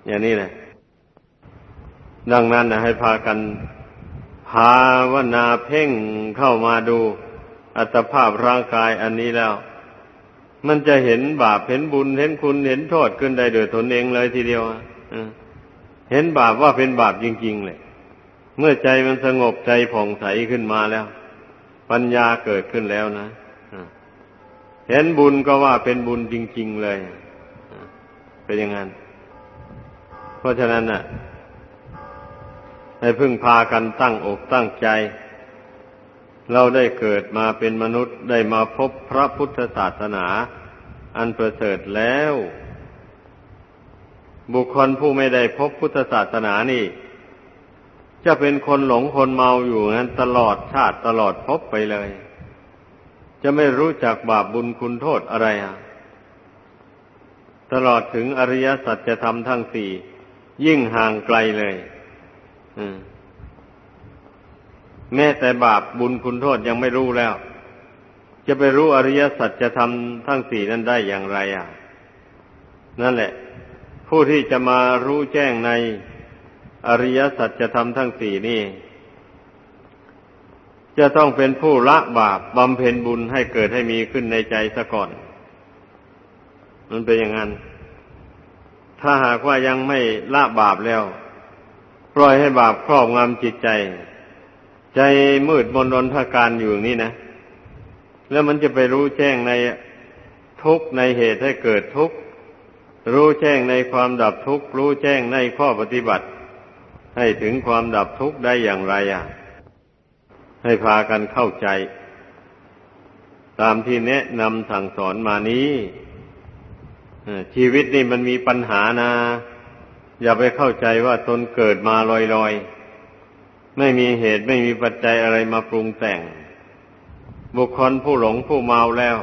อย่างนี้แหละดังนั้นนะให้พากัน ภาวนาเพ่งเข้ามาดูอัตภาพร่างกายอันนี้แล้ว มันจะเห็นบาปเห็นบุญเห็นคุณเห็นโทษขึ้นได้โดยตนเองเลยทีเดียวเห็นบาปว่าเป็นบาปจริงๆเลย เมื่อใจมันสงบใจผ่องใสขึ้นมาแล้ว ปัญญาเกิดขึ้นแล้วนะเห็นบุญก็ว่าเป็นบุญจริง ๆ เลยเป็นอย่างนั้น เพราะฉะนั้นน่ะ ให้พึ่งพากันตั้งอกตั้งใจ เราได้เกิดมาเป็นมนุษย์ได้มาพบพระพุทธศาสนา อันประเสริฐแล้ว บุคคลผู้ไม่ได้พบพุทธศาสนานี่ จะเป็นคนหลงคนเมาอยู่นั้นตลอดชาติตลอดพบไปเลย จะไม่รู้จักบาปบุญคุณโทษอะไรอะตลอดถึงอริยสัจธรรมทั้งสี่ยิ่งห่างไกลเลย แม้แต่บาปบุญคุณโทษยังไม่รู้แล้ว จะไปรู้อริยสัจธรรมทั้งสี่นั้นได้อย่างไร อะ นั่นแหละ ผู้ที่จะมารู้แจ้งในอริยสัจธรรมทั้งสี่นี่ จะต้องเป็นผู้ละบาปบำเพ็ญบุญให้เกิดให้มีขึ้นในใจซะก่อน มันเป็นอย่างนั้น ถ้าหากว่ายังไม่ละบาปแล้ว ปล่อยให้บาปครอบงำจิตใจ ใจมืดมนนทการอยู่นี่นะ แล้วมันจะไปรู้แจ้งในทุกในเหตุให้เกิดทุกรู้แจ้งในความดับทุกรู้แจ้งในข้อปฏิบัติ ให้ถึงความดับทุกได้อย่างไรอะ ให้พากันเข้าใจ ตามที่แนะนำสั่งสอนมานี้ชีวิตนี่มันมีปัญหานะ อย่าไปเข้าใจว่าตนเกิดมาลอยๆ ไม่มีเหตุไม่มีปัจจัยอะไรมาปรุงแต่ง บุคคลผู้หลงผู้เมาแล้ว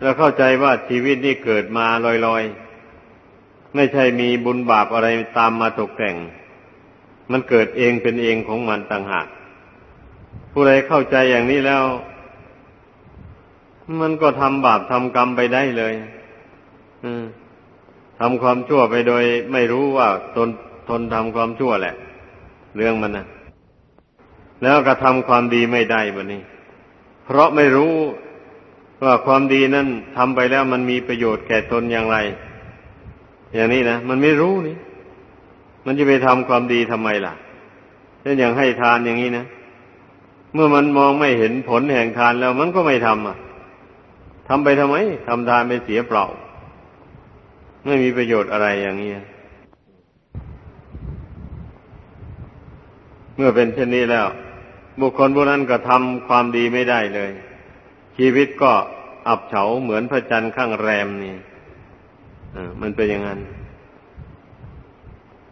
แล้วเข้าใจว่าชีวิตนี่เกิดมาลอยๆ ไม่ใช่มีบุญบาปอะไรตามมาตกแต่ง มันเกิดเองเป็นเองของมันต่างหาก ผู้ใดเข้าใจอย่างนี้แล้ว มันก็ทำบาปทำกรรมไปได้เลย อืม ทำความชั่วไปโดยไม่รู้ว่าตนทนทำความชั่วแหละ เรื่องมันนะแล้วก็ทำความดีไม่ได้แบบนี้ เพราะไม่รู้ว่าความดีนั้นทำไปแล้วมันมีประโยชน์แก่ตนอย่างไร อย่างนี้นะมันไม่รู้นี่ มันจะไปทำความดีทำไมล่ะเช่นอย่างให้ทานอย่างนี้นะเมื่อมันมองไม่เห็นผลแห่งทานแล้วมันก็ไม่ทำอะทำไปทำไมทำทานไปเสียเปล่า ไม่มีประโยชน์อะไรอย่างนี้เมื่อเป็นเช่นนี้แล้ว บุคคลผู้นั้นก็ทำความดีไม่ได้เลย ชีวิตก็อับเฉาเหมือนพระจันทร์ข้างแรมนี่มันเป็นอย่างนั้น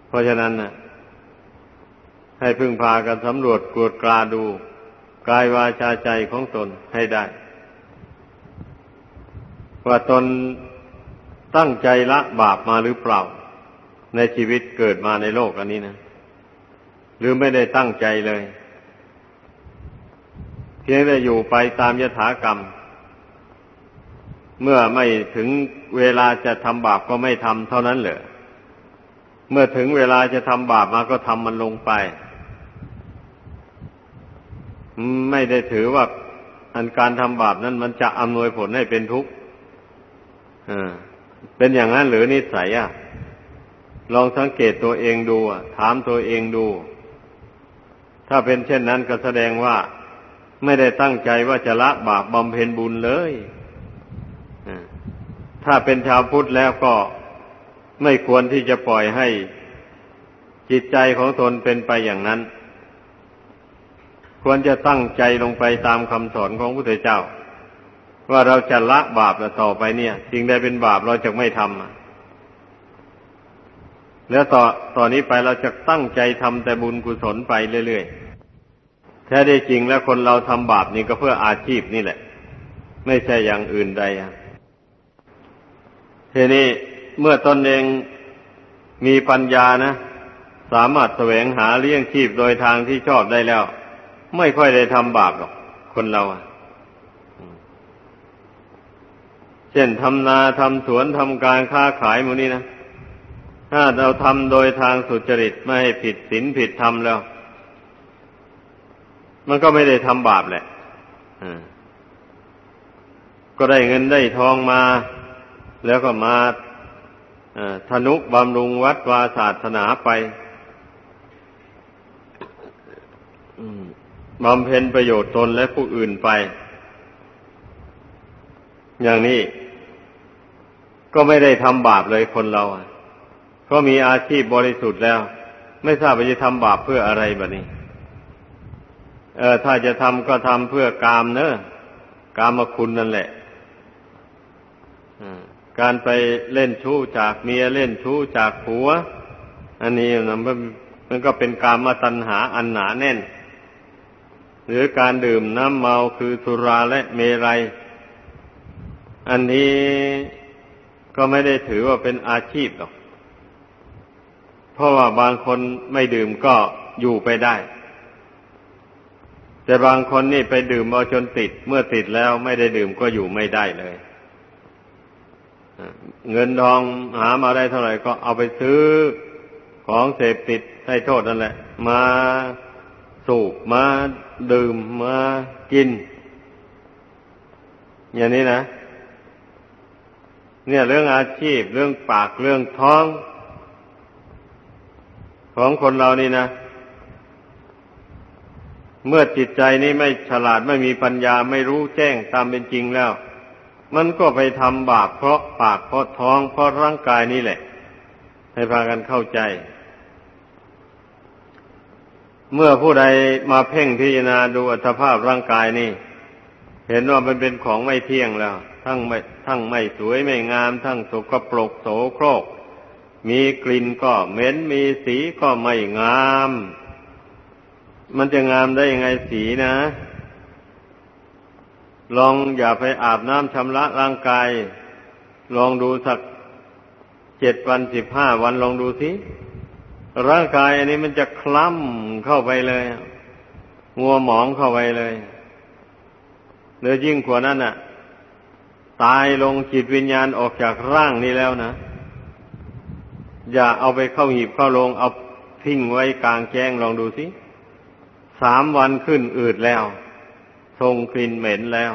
เพราะฉะนั้นนะให้พึ่งพากันสำรวจกวดกลาดูกายวาจาใจของตนให้ได้ ว่าตน ตั้งใจละบาปมาหรือเปล่า ในชีวิตเกิดมาในโลกอันนี้นะ หรือไม่ได้ตั้งใจเลย เพียงแต่อยู่ไปตามยถากรรม เมื่อไม่ถึงเวลาจะทำบาปก็ไม่ทำเท่านั้นเหรอเมื่อถึงเวลาจะทำบาปมาก็ทำมันลงไป ไม่ได้ถือว่าอันการทำบาปนั้นมันจะอำนวยผลให้เป็นทุกข์อ่า เป็นอย่างนั้นหรือนิสัยอะ ลองสังเกตตัวเองดูถามตัวเองดู ถ้าเป็นเช่นนั้นก็แสดงว่าไม่ได้ตั้งใจว่าจะละบาปบำเพ็ญบุญเลยถ้าเป็นชาวพุทธแล้วก็ไม่ควรที่จะปล่อยให้จิตใจของตนเป็นไปอย่างนั้น ควรจะตั้งใจลงไปตามคำสอนของพระพุทธเจ้า ว่าเราจะละบาปแล้วต่อไปเนี่ย สิ่งใดเป็นบาปเราจะไม่ทำแล้วต่อต่อนนี้ไปเราจะตั้งใจทำแต่บุญกุศลไปเรื่อยๆแท้ได้จริงแล้วคนเราทำบาปนี่ก็เพื่ออาชีพนี่แหละ ไม่ใช่อย่างอื่นใดทีนี้เมื่อตนเองมีปัญญานะ สามารถแสวงหาเลี้ยงชีพโดยทางที่ชอบได้แล้ว ไม่ค่อยได้ทำบาปหรอก คนเราอะ เช่นทำนาทำสวนทำการค้าขายมูนี้นะถ้าเราทำโดยทางสุจริตไม่ให้ผิดศีลผิดธรรมแล้ว มันก็ไม่ได้ทำบาปแหละก็ได้เงินได้ทองมา แล้วก็มาธนุบำรุงวัดวาศาสนาไปบำเพ็ญประโยชน์ตนและผู้อื่นไป อย่างนี้ ก็ไม่ได้ทำบาปเลยคนเราเพราะมีอาชีพบริสุทธิ์แล้ว ไม่ทราบว่าจะทำบาปเพื่ออะไรบบนี้ เออ ถ้าจะทำก็ทำเพื่อกามเนอะกามคุณนั่นแหละการไปเล่นชู้จากเมียเล่นชู้จากผัว อันนี้นะมันก็เป็นกามตัณหาอันหนาแน่น หรือการดื่มน้ำเมาคือสุราและเมรัย อันนี้ก็ไม่ได้ถือว่าเป็นอาชีพหรอก เพราะว่าบางคนไม่ดื่มก็อยู่ไปได้ แต่บางคนนี่ไปดื่มเอาจนติด เมื่อติดแล้วไม่ได้ดื่มก็อยู่ไม่ได้เลย เงินทองหามาได้เท่าไหร่ก็เอาไปซื้อของเสพติดให้โทษนั่นแหละ มาสูบมาดื่มมากิน อย่างนี้นะ เนี่ยเรื่องอาชีพ เรื่องปากเรื่องท้อง ของคนเรานี่นะ เมื่อจิตใจนี้ไม่ฉลาดไม่มีปัญญาไม่รู้แจ้งตามเป็นจริงแล้ว มันก็ไปทำบาปเพราะปากเพราะท้องเพราะร่างกายนี่แหละ ให้พากันเข้าใจ เมื่อผู้ใดมาเพ่งพิจารณาดูอัตภาพร่างกายนี่ เห็นว่ามันเป็นของไม่เที่ยงแล้ว ทั้งไม่ทั้งไม่สวยไม่งาม ทั้งสกปรกโสโครก มีกลิ่นก็เหม็นมีสีก็ไม่งาม มันจะงามได้ยังไงสีนะ ลองอย่าไปอาบน้ำชำระร่างกาย ลองดูสักเจ็ดวันสิบห้าวันลองดูสิร่างกายอันนี้มันจะคล้ำเข้าไปเลย งัวหมองเข้าไปเลยเนือยิ่งกว่านั้นอะ ตายลงจิตวิญญาณออกจากร่างนี้แล้วนะ อย่าเอาไปเข้าหีบเข้าลง เอาทิ้งไว้กลางแจ้งลองดูสิสามวันขึ้นอืดแล้วทรงกลิ่นเหม็นแล้ว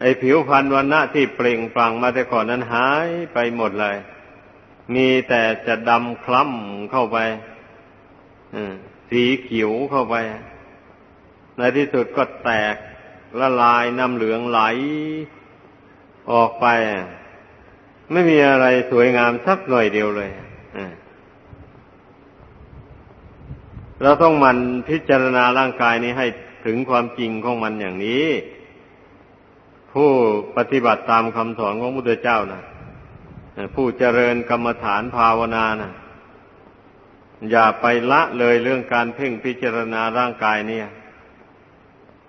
ไอ้ผิวพรรณวันหน้าที่เปล่งปลั่งมาแต่ก่อนนั้นหายไปหมดเลย มีแต่จะดำคล้ำเข้าไปสีเขียวเข้าไป ในที่สุดก็แตกละลายน้ำเหลืองไหล ออกไป ไม่มีอะไรสวยงามสักหน่อยเดียวเลยเราต้องมันพิจารณาร่างกายนี้ให้ถึงความจริงของมันอย่างนี้ ผู้ปฏิบัติตามคำสอนของพระพุทธเจ้านะผู้เจริญกรรมฐานภาวนานะอย่าไปละเลยเรื่องการเพ่งพิจารณาร่างกายเนี่ย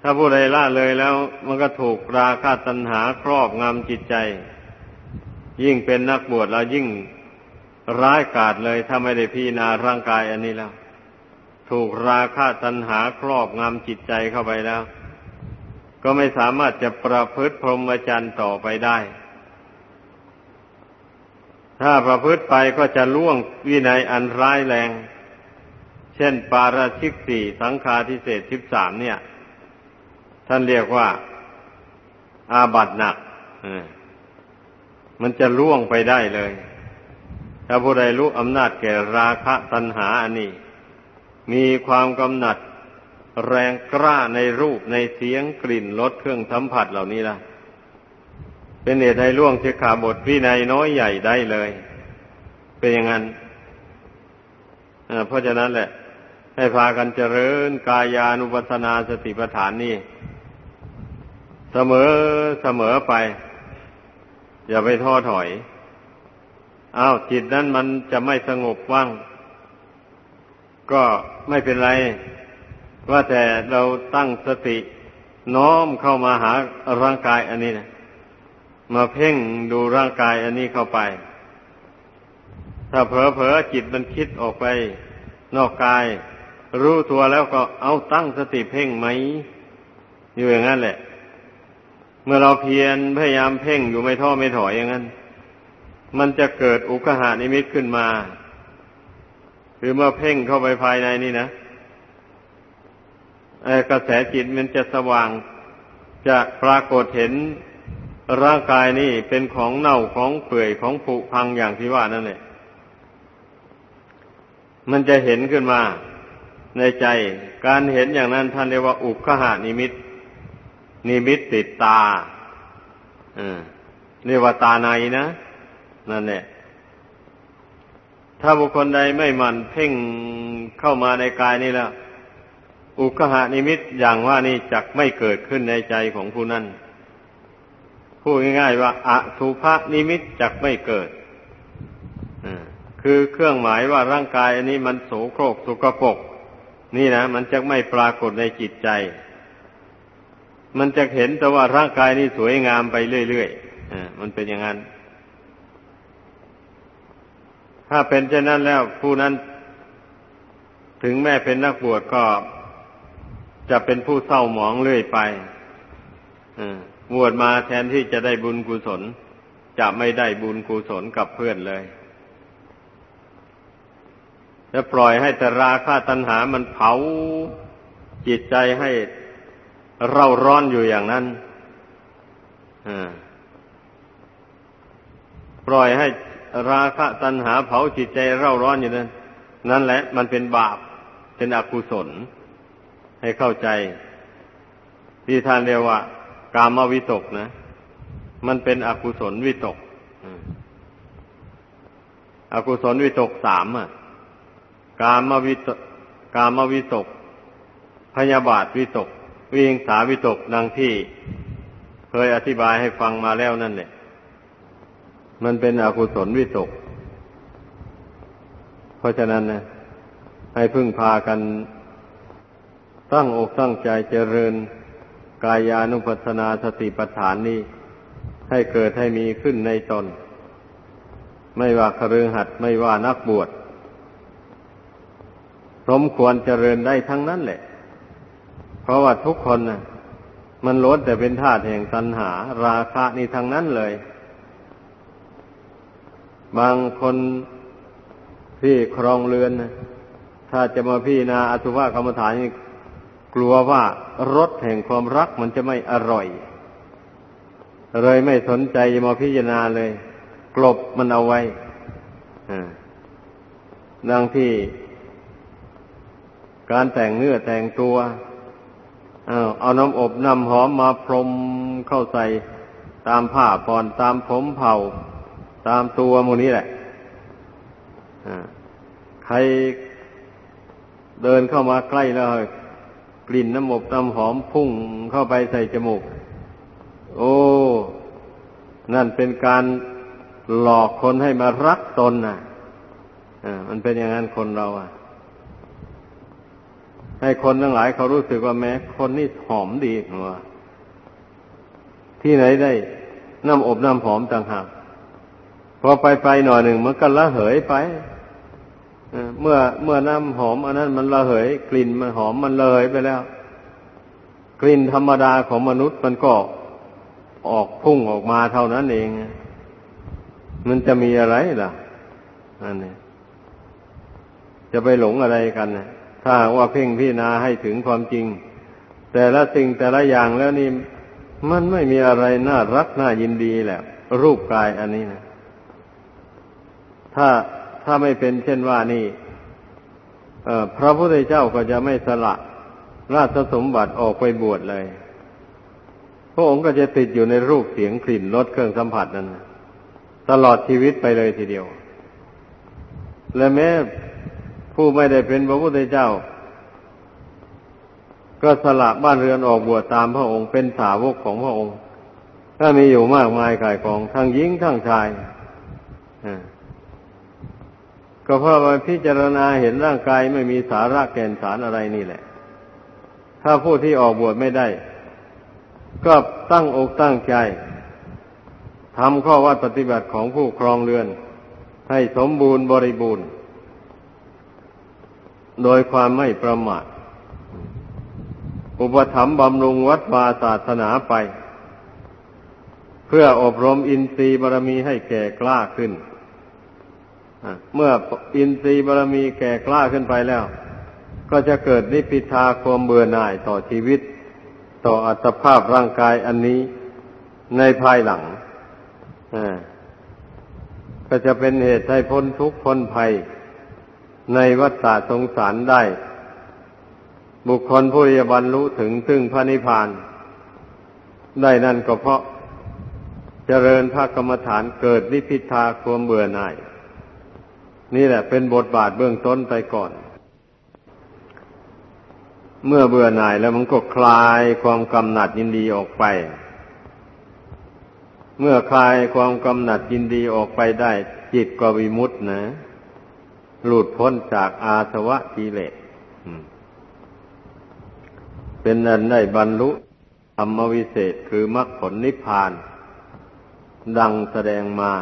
ถ้าผู้ใดละเลยแล้ว มันก็ถูกราคะตัณหาครอบงำจิตใจ ยิ่งเป็นนักบวชแล้วยิ่งร้ายกาจเลยถ้าไม่ได้พิจารณาร่างกายอันนี้แล้ว ถูกราคะตัณหาครอบงำจิตใจเข้าไปแล้ว ก็ไม่สามารถจะประพฤติพรหมจรรย์ต่อไปได้ ถ้าประพฤติไปก็จะล่วงวินัยอันร้ายแรง เช่นปาราชิกสี่สังฆาทิเศษสิบสามเนี่ย ท่านเรียกว่า อาบัตหนักมันจะล่วงไปได้เลย ถ้าผู้ใดรู้อำนาจแก่ราคะตัณหาอันนี้ มีความกำหนัดแรงกล้าในรูปในเสียงกลิ่นรสเครื่องสัมผัสเหล่านี้ล่ะเป็นเหตุให้ล่วงเสขาบทวินัยน้อยใหญ่ได้เลย เป็นอย่างนั้นเพราะฉะนั้นแหละ ให้พากันเจริญกายานุปัสสนาสติปัฏฐานนี่ เสมอเสมอไป อย่าไปท้อถอยอ้าวจิตนั้นมันจะไม่สงบว่าง ก็ไม่เป็นไร ว่าแต่เราตั้งสติ น้อมเข้ามาหาร่างกายอันนี้นะมาเพ่งดูร่างกายอันนี้เข้าไป ถ้าเผลอๆจิตมันคิดออกไป นอกกาย รู้ตัวแล้วก็เอาตั้งสติเพ่งไหม อยู่อย่างนั้นแหละ มื่อเราเพียรพยายามเพ่งอยู่ไม่ท้อไม่ถอยอย่างนั้น มันจะเกิดอุกหานิมิตขึ้นมา คือเมื่อเพ่งเข้าไปภายในนี่นะกระแสจิตมันจะสว่าง จะปรากฏเห็นร่างกายนี่เป็นของเน่าของเปื่อยของผุพังอย่างที่ว่านั่นแหละมันจะเห็นขึ้นมาในใจ การเห็นอย่างนั้นท่านเรียกว่าอุคหานิมิต นิมิตติดตาเรียกว่าตาในนะ นั่นแหละ ถ้าบุคคลใดไม่มันเพ่งเข้ามาในกายนี่แล้ว อุคหานิมิตอย่างว่านี่จักไม่เกิดขึ้นในใจของผู้นั้นพูดง่ายๆว่าอสุภะนิมิตจักไม่เกิดคือเครื่องหมายว่าร่างกายอันนี้มันโสโครกสุกปก นี่นะมันจะไม่ปรากฏในจิตใจ มันจะเห็นแต่ว่าร่างกายนี้สวยงามไปเรื่อยๆมันเป็นอย่างนั้น ถ้าเป็นเช่นนั้นแล้วผู้นั้น ถึงแม้เป็นนักบวชก็จะเป็นผู้เศร้าหมองเรื่อยไปบวชมาแทนที่จะได้บุญกุศล จะไม่ได้บุญกุศลกับเพื่อนเลยจะปล่อยให้แต่ราคะตัณหามันเผาจิตใจให้ เร่าร้อนอยู่อย่างนั้นปล่อยให้ราคะตัณหาเผาจิตใจเร่าร้อนอยู่นั้น นั่นแหละ มันเป็นบาป เป็นอกุศล ให้เข้าใจ ที่ทานเรียกว่ากามวิตกนะ มันเป็นอกุศลวิตกอกุศลวิตกสามอะ กามวิตก กามวิตก พยาบาทวิตก วิงสาวิตกดังที่เคยอธิบายให้ฟังมาแล้วนั่นแหละมันเป็นอกุศลวิตก เพราะฉะนั้นนะให้พึ่งพากันตั้งอกตั้งใจเจริญกายานุปัสสนาสติปัฏฐานนี้ให้เกิดให้มีขึ้นในตน ไม่ว่าครือหัดไม่ว่านักบวชสมควรเจริญได้ทั้งนั้นแหละ เพราะว่าทุกคนนะ่ะ มันล้วนแต่เป็นธาตุแห่งตัณหา ราคะนี่ทั้งนั้นเลย บางคนที่ครองเรือนนะถ้าจะมาพี่นาอสุภกรรมฐานนี่กลัวว่ารสแห่งความรักมันจะไม่อร่อย เลยไม่สนใจมาพิจารณาเลย กลบมันเอาไว้ดังที่การแต่งเนื้อแต่งตัว เอาเอาน้ำอบน้ำหอมมาพรมเข้าใส่ตามผ้าผ่อนตามผมเผาตามตัวมูนี้แหละใครเดินเข้ามาใกล้แล้วกลิ่นน้ำอบน้ำหอมพุ่งเข้าไปใส่จมูก โอ้ นั่นเป็นการหลอกคนให้มารักตนน่ะอ่ามันเป็นอย่างนั้นคนเราอะ ให้คนทั้งหลายเขารู้สึกว่าแม้ คนนี่หอมดีหัวที่ไหนได้น้ำอบน้ำหอมต่างหากพอไปไปหน่อยหนึ่งมันก็ละเหยไปเมื่อเมื่อน้ำหอม อันนั้นมันระเหย กลิ่นมันหอมมันเลยไปแล้ว กลิ่นธรรมดาของมนุษย์มันก็ออกพุ่งออกมาเท่านั้นเอง มันจะมีอะไรล่ะอันนี้จะไปหลงอะไรกันนะ ถ้าว่าเพ่งพี่นาให้ถึงความจริง แต่ละสิ่งแต่ละอย่างแล้วนี่ มันไม่มีอะไรน่ารักน่ายินดีแหละ รูปกายอันนี้นะถ้าถ้าไม่เป็นเช่นว่านี่พระพุทธเจ้าก็จะไม่สละราชสมบัติออกไปบวชเลย พระองค์ก็จะติดอยู่ในรูปเสียงกลิ่นรสเครื่องสัมผัสนั้น ตลอดชีวิตไปเลยทีเดียว และแม้ ผู้ไม่ได้เป็นพระพุทธเจ้า ก็สละบ้านเรือนออกบวชตามพระองค์เป็นสาวกของพระองค์ ถ้ามีอยู่มากมายกายกองทั้งหญิงทั้งชายก็เพราะว่าพิจารณาเห็นร่างกายไม่มีสาระแก่นสารอะไรนี่แหละ ถ้าผู้ที่ออกบวชไม่ได้ ก็ตั้งอกตั้งใจทำข้อวัดปฏิบัติของผู้ครองเรือน ให้สมบูรณ์บริบูรณ์ โดยความไม่ประมาทอุปถัมภ์บำรุงวัดวาศาสนาไป เพื่ออบรมอินทรีย์บารมีให้แก่กล้าขึ้นเมื่ออินทรีย์บารมีแก่กล้าขึ้นไปแล้ว ก็จะเกิดนิพิทาความเบื่อหน่ายต่อชีวิต ต่ออัตภาพร่างกายอันนี้ในภายหลังก็จะเป็นเหตุให้พ้นทุกข์พ้นภัย ในวัฏฏะสงสารได้ บุคคลผู้ยบรรลุถึงซึ่งพระนิพพาน ได้นั่นก็เพราะเจริญพระกรรมฐานเกิดนิพิทาความเบื่อหน่าย นี่แหละเป็นบทบาทเบื้องต้นไปก่อน เมื่อเบื่อหน่ายแล้วมันก็คลายความกำหนัดยินดีออกไป เมื่อคลายความกำหนัดยินดีออกไปได้ จิตก็วิมุตนะ หลุดพ้นจากอาสวะกิเลสเป็นอันได้บรรลุธรรมวิเศษคือมรรคผลนิพพาน ดังแสดงมา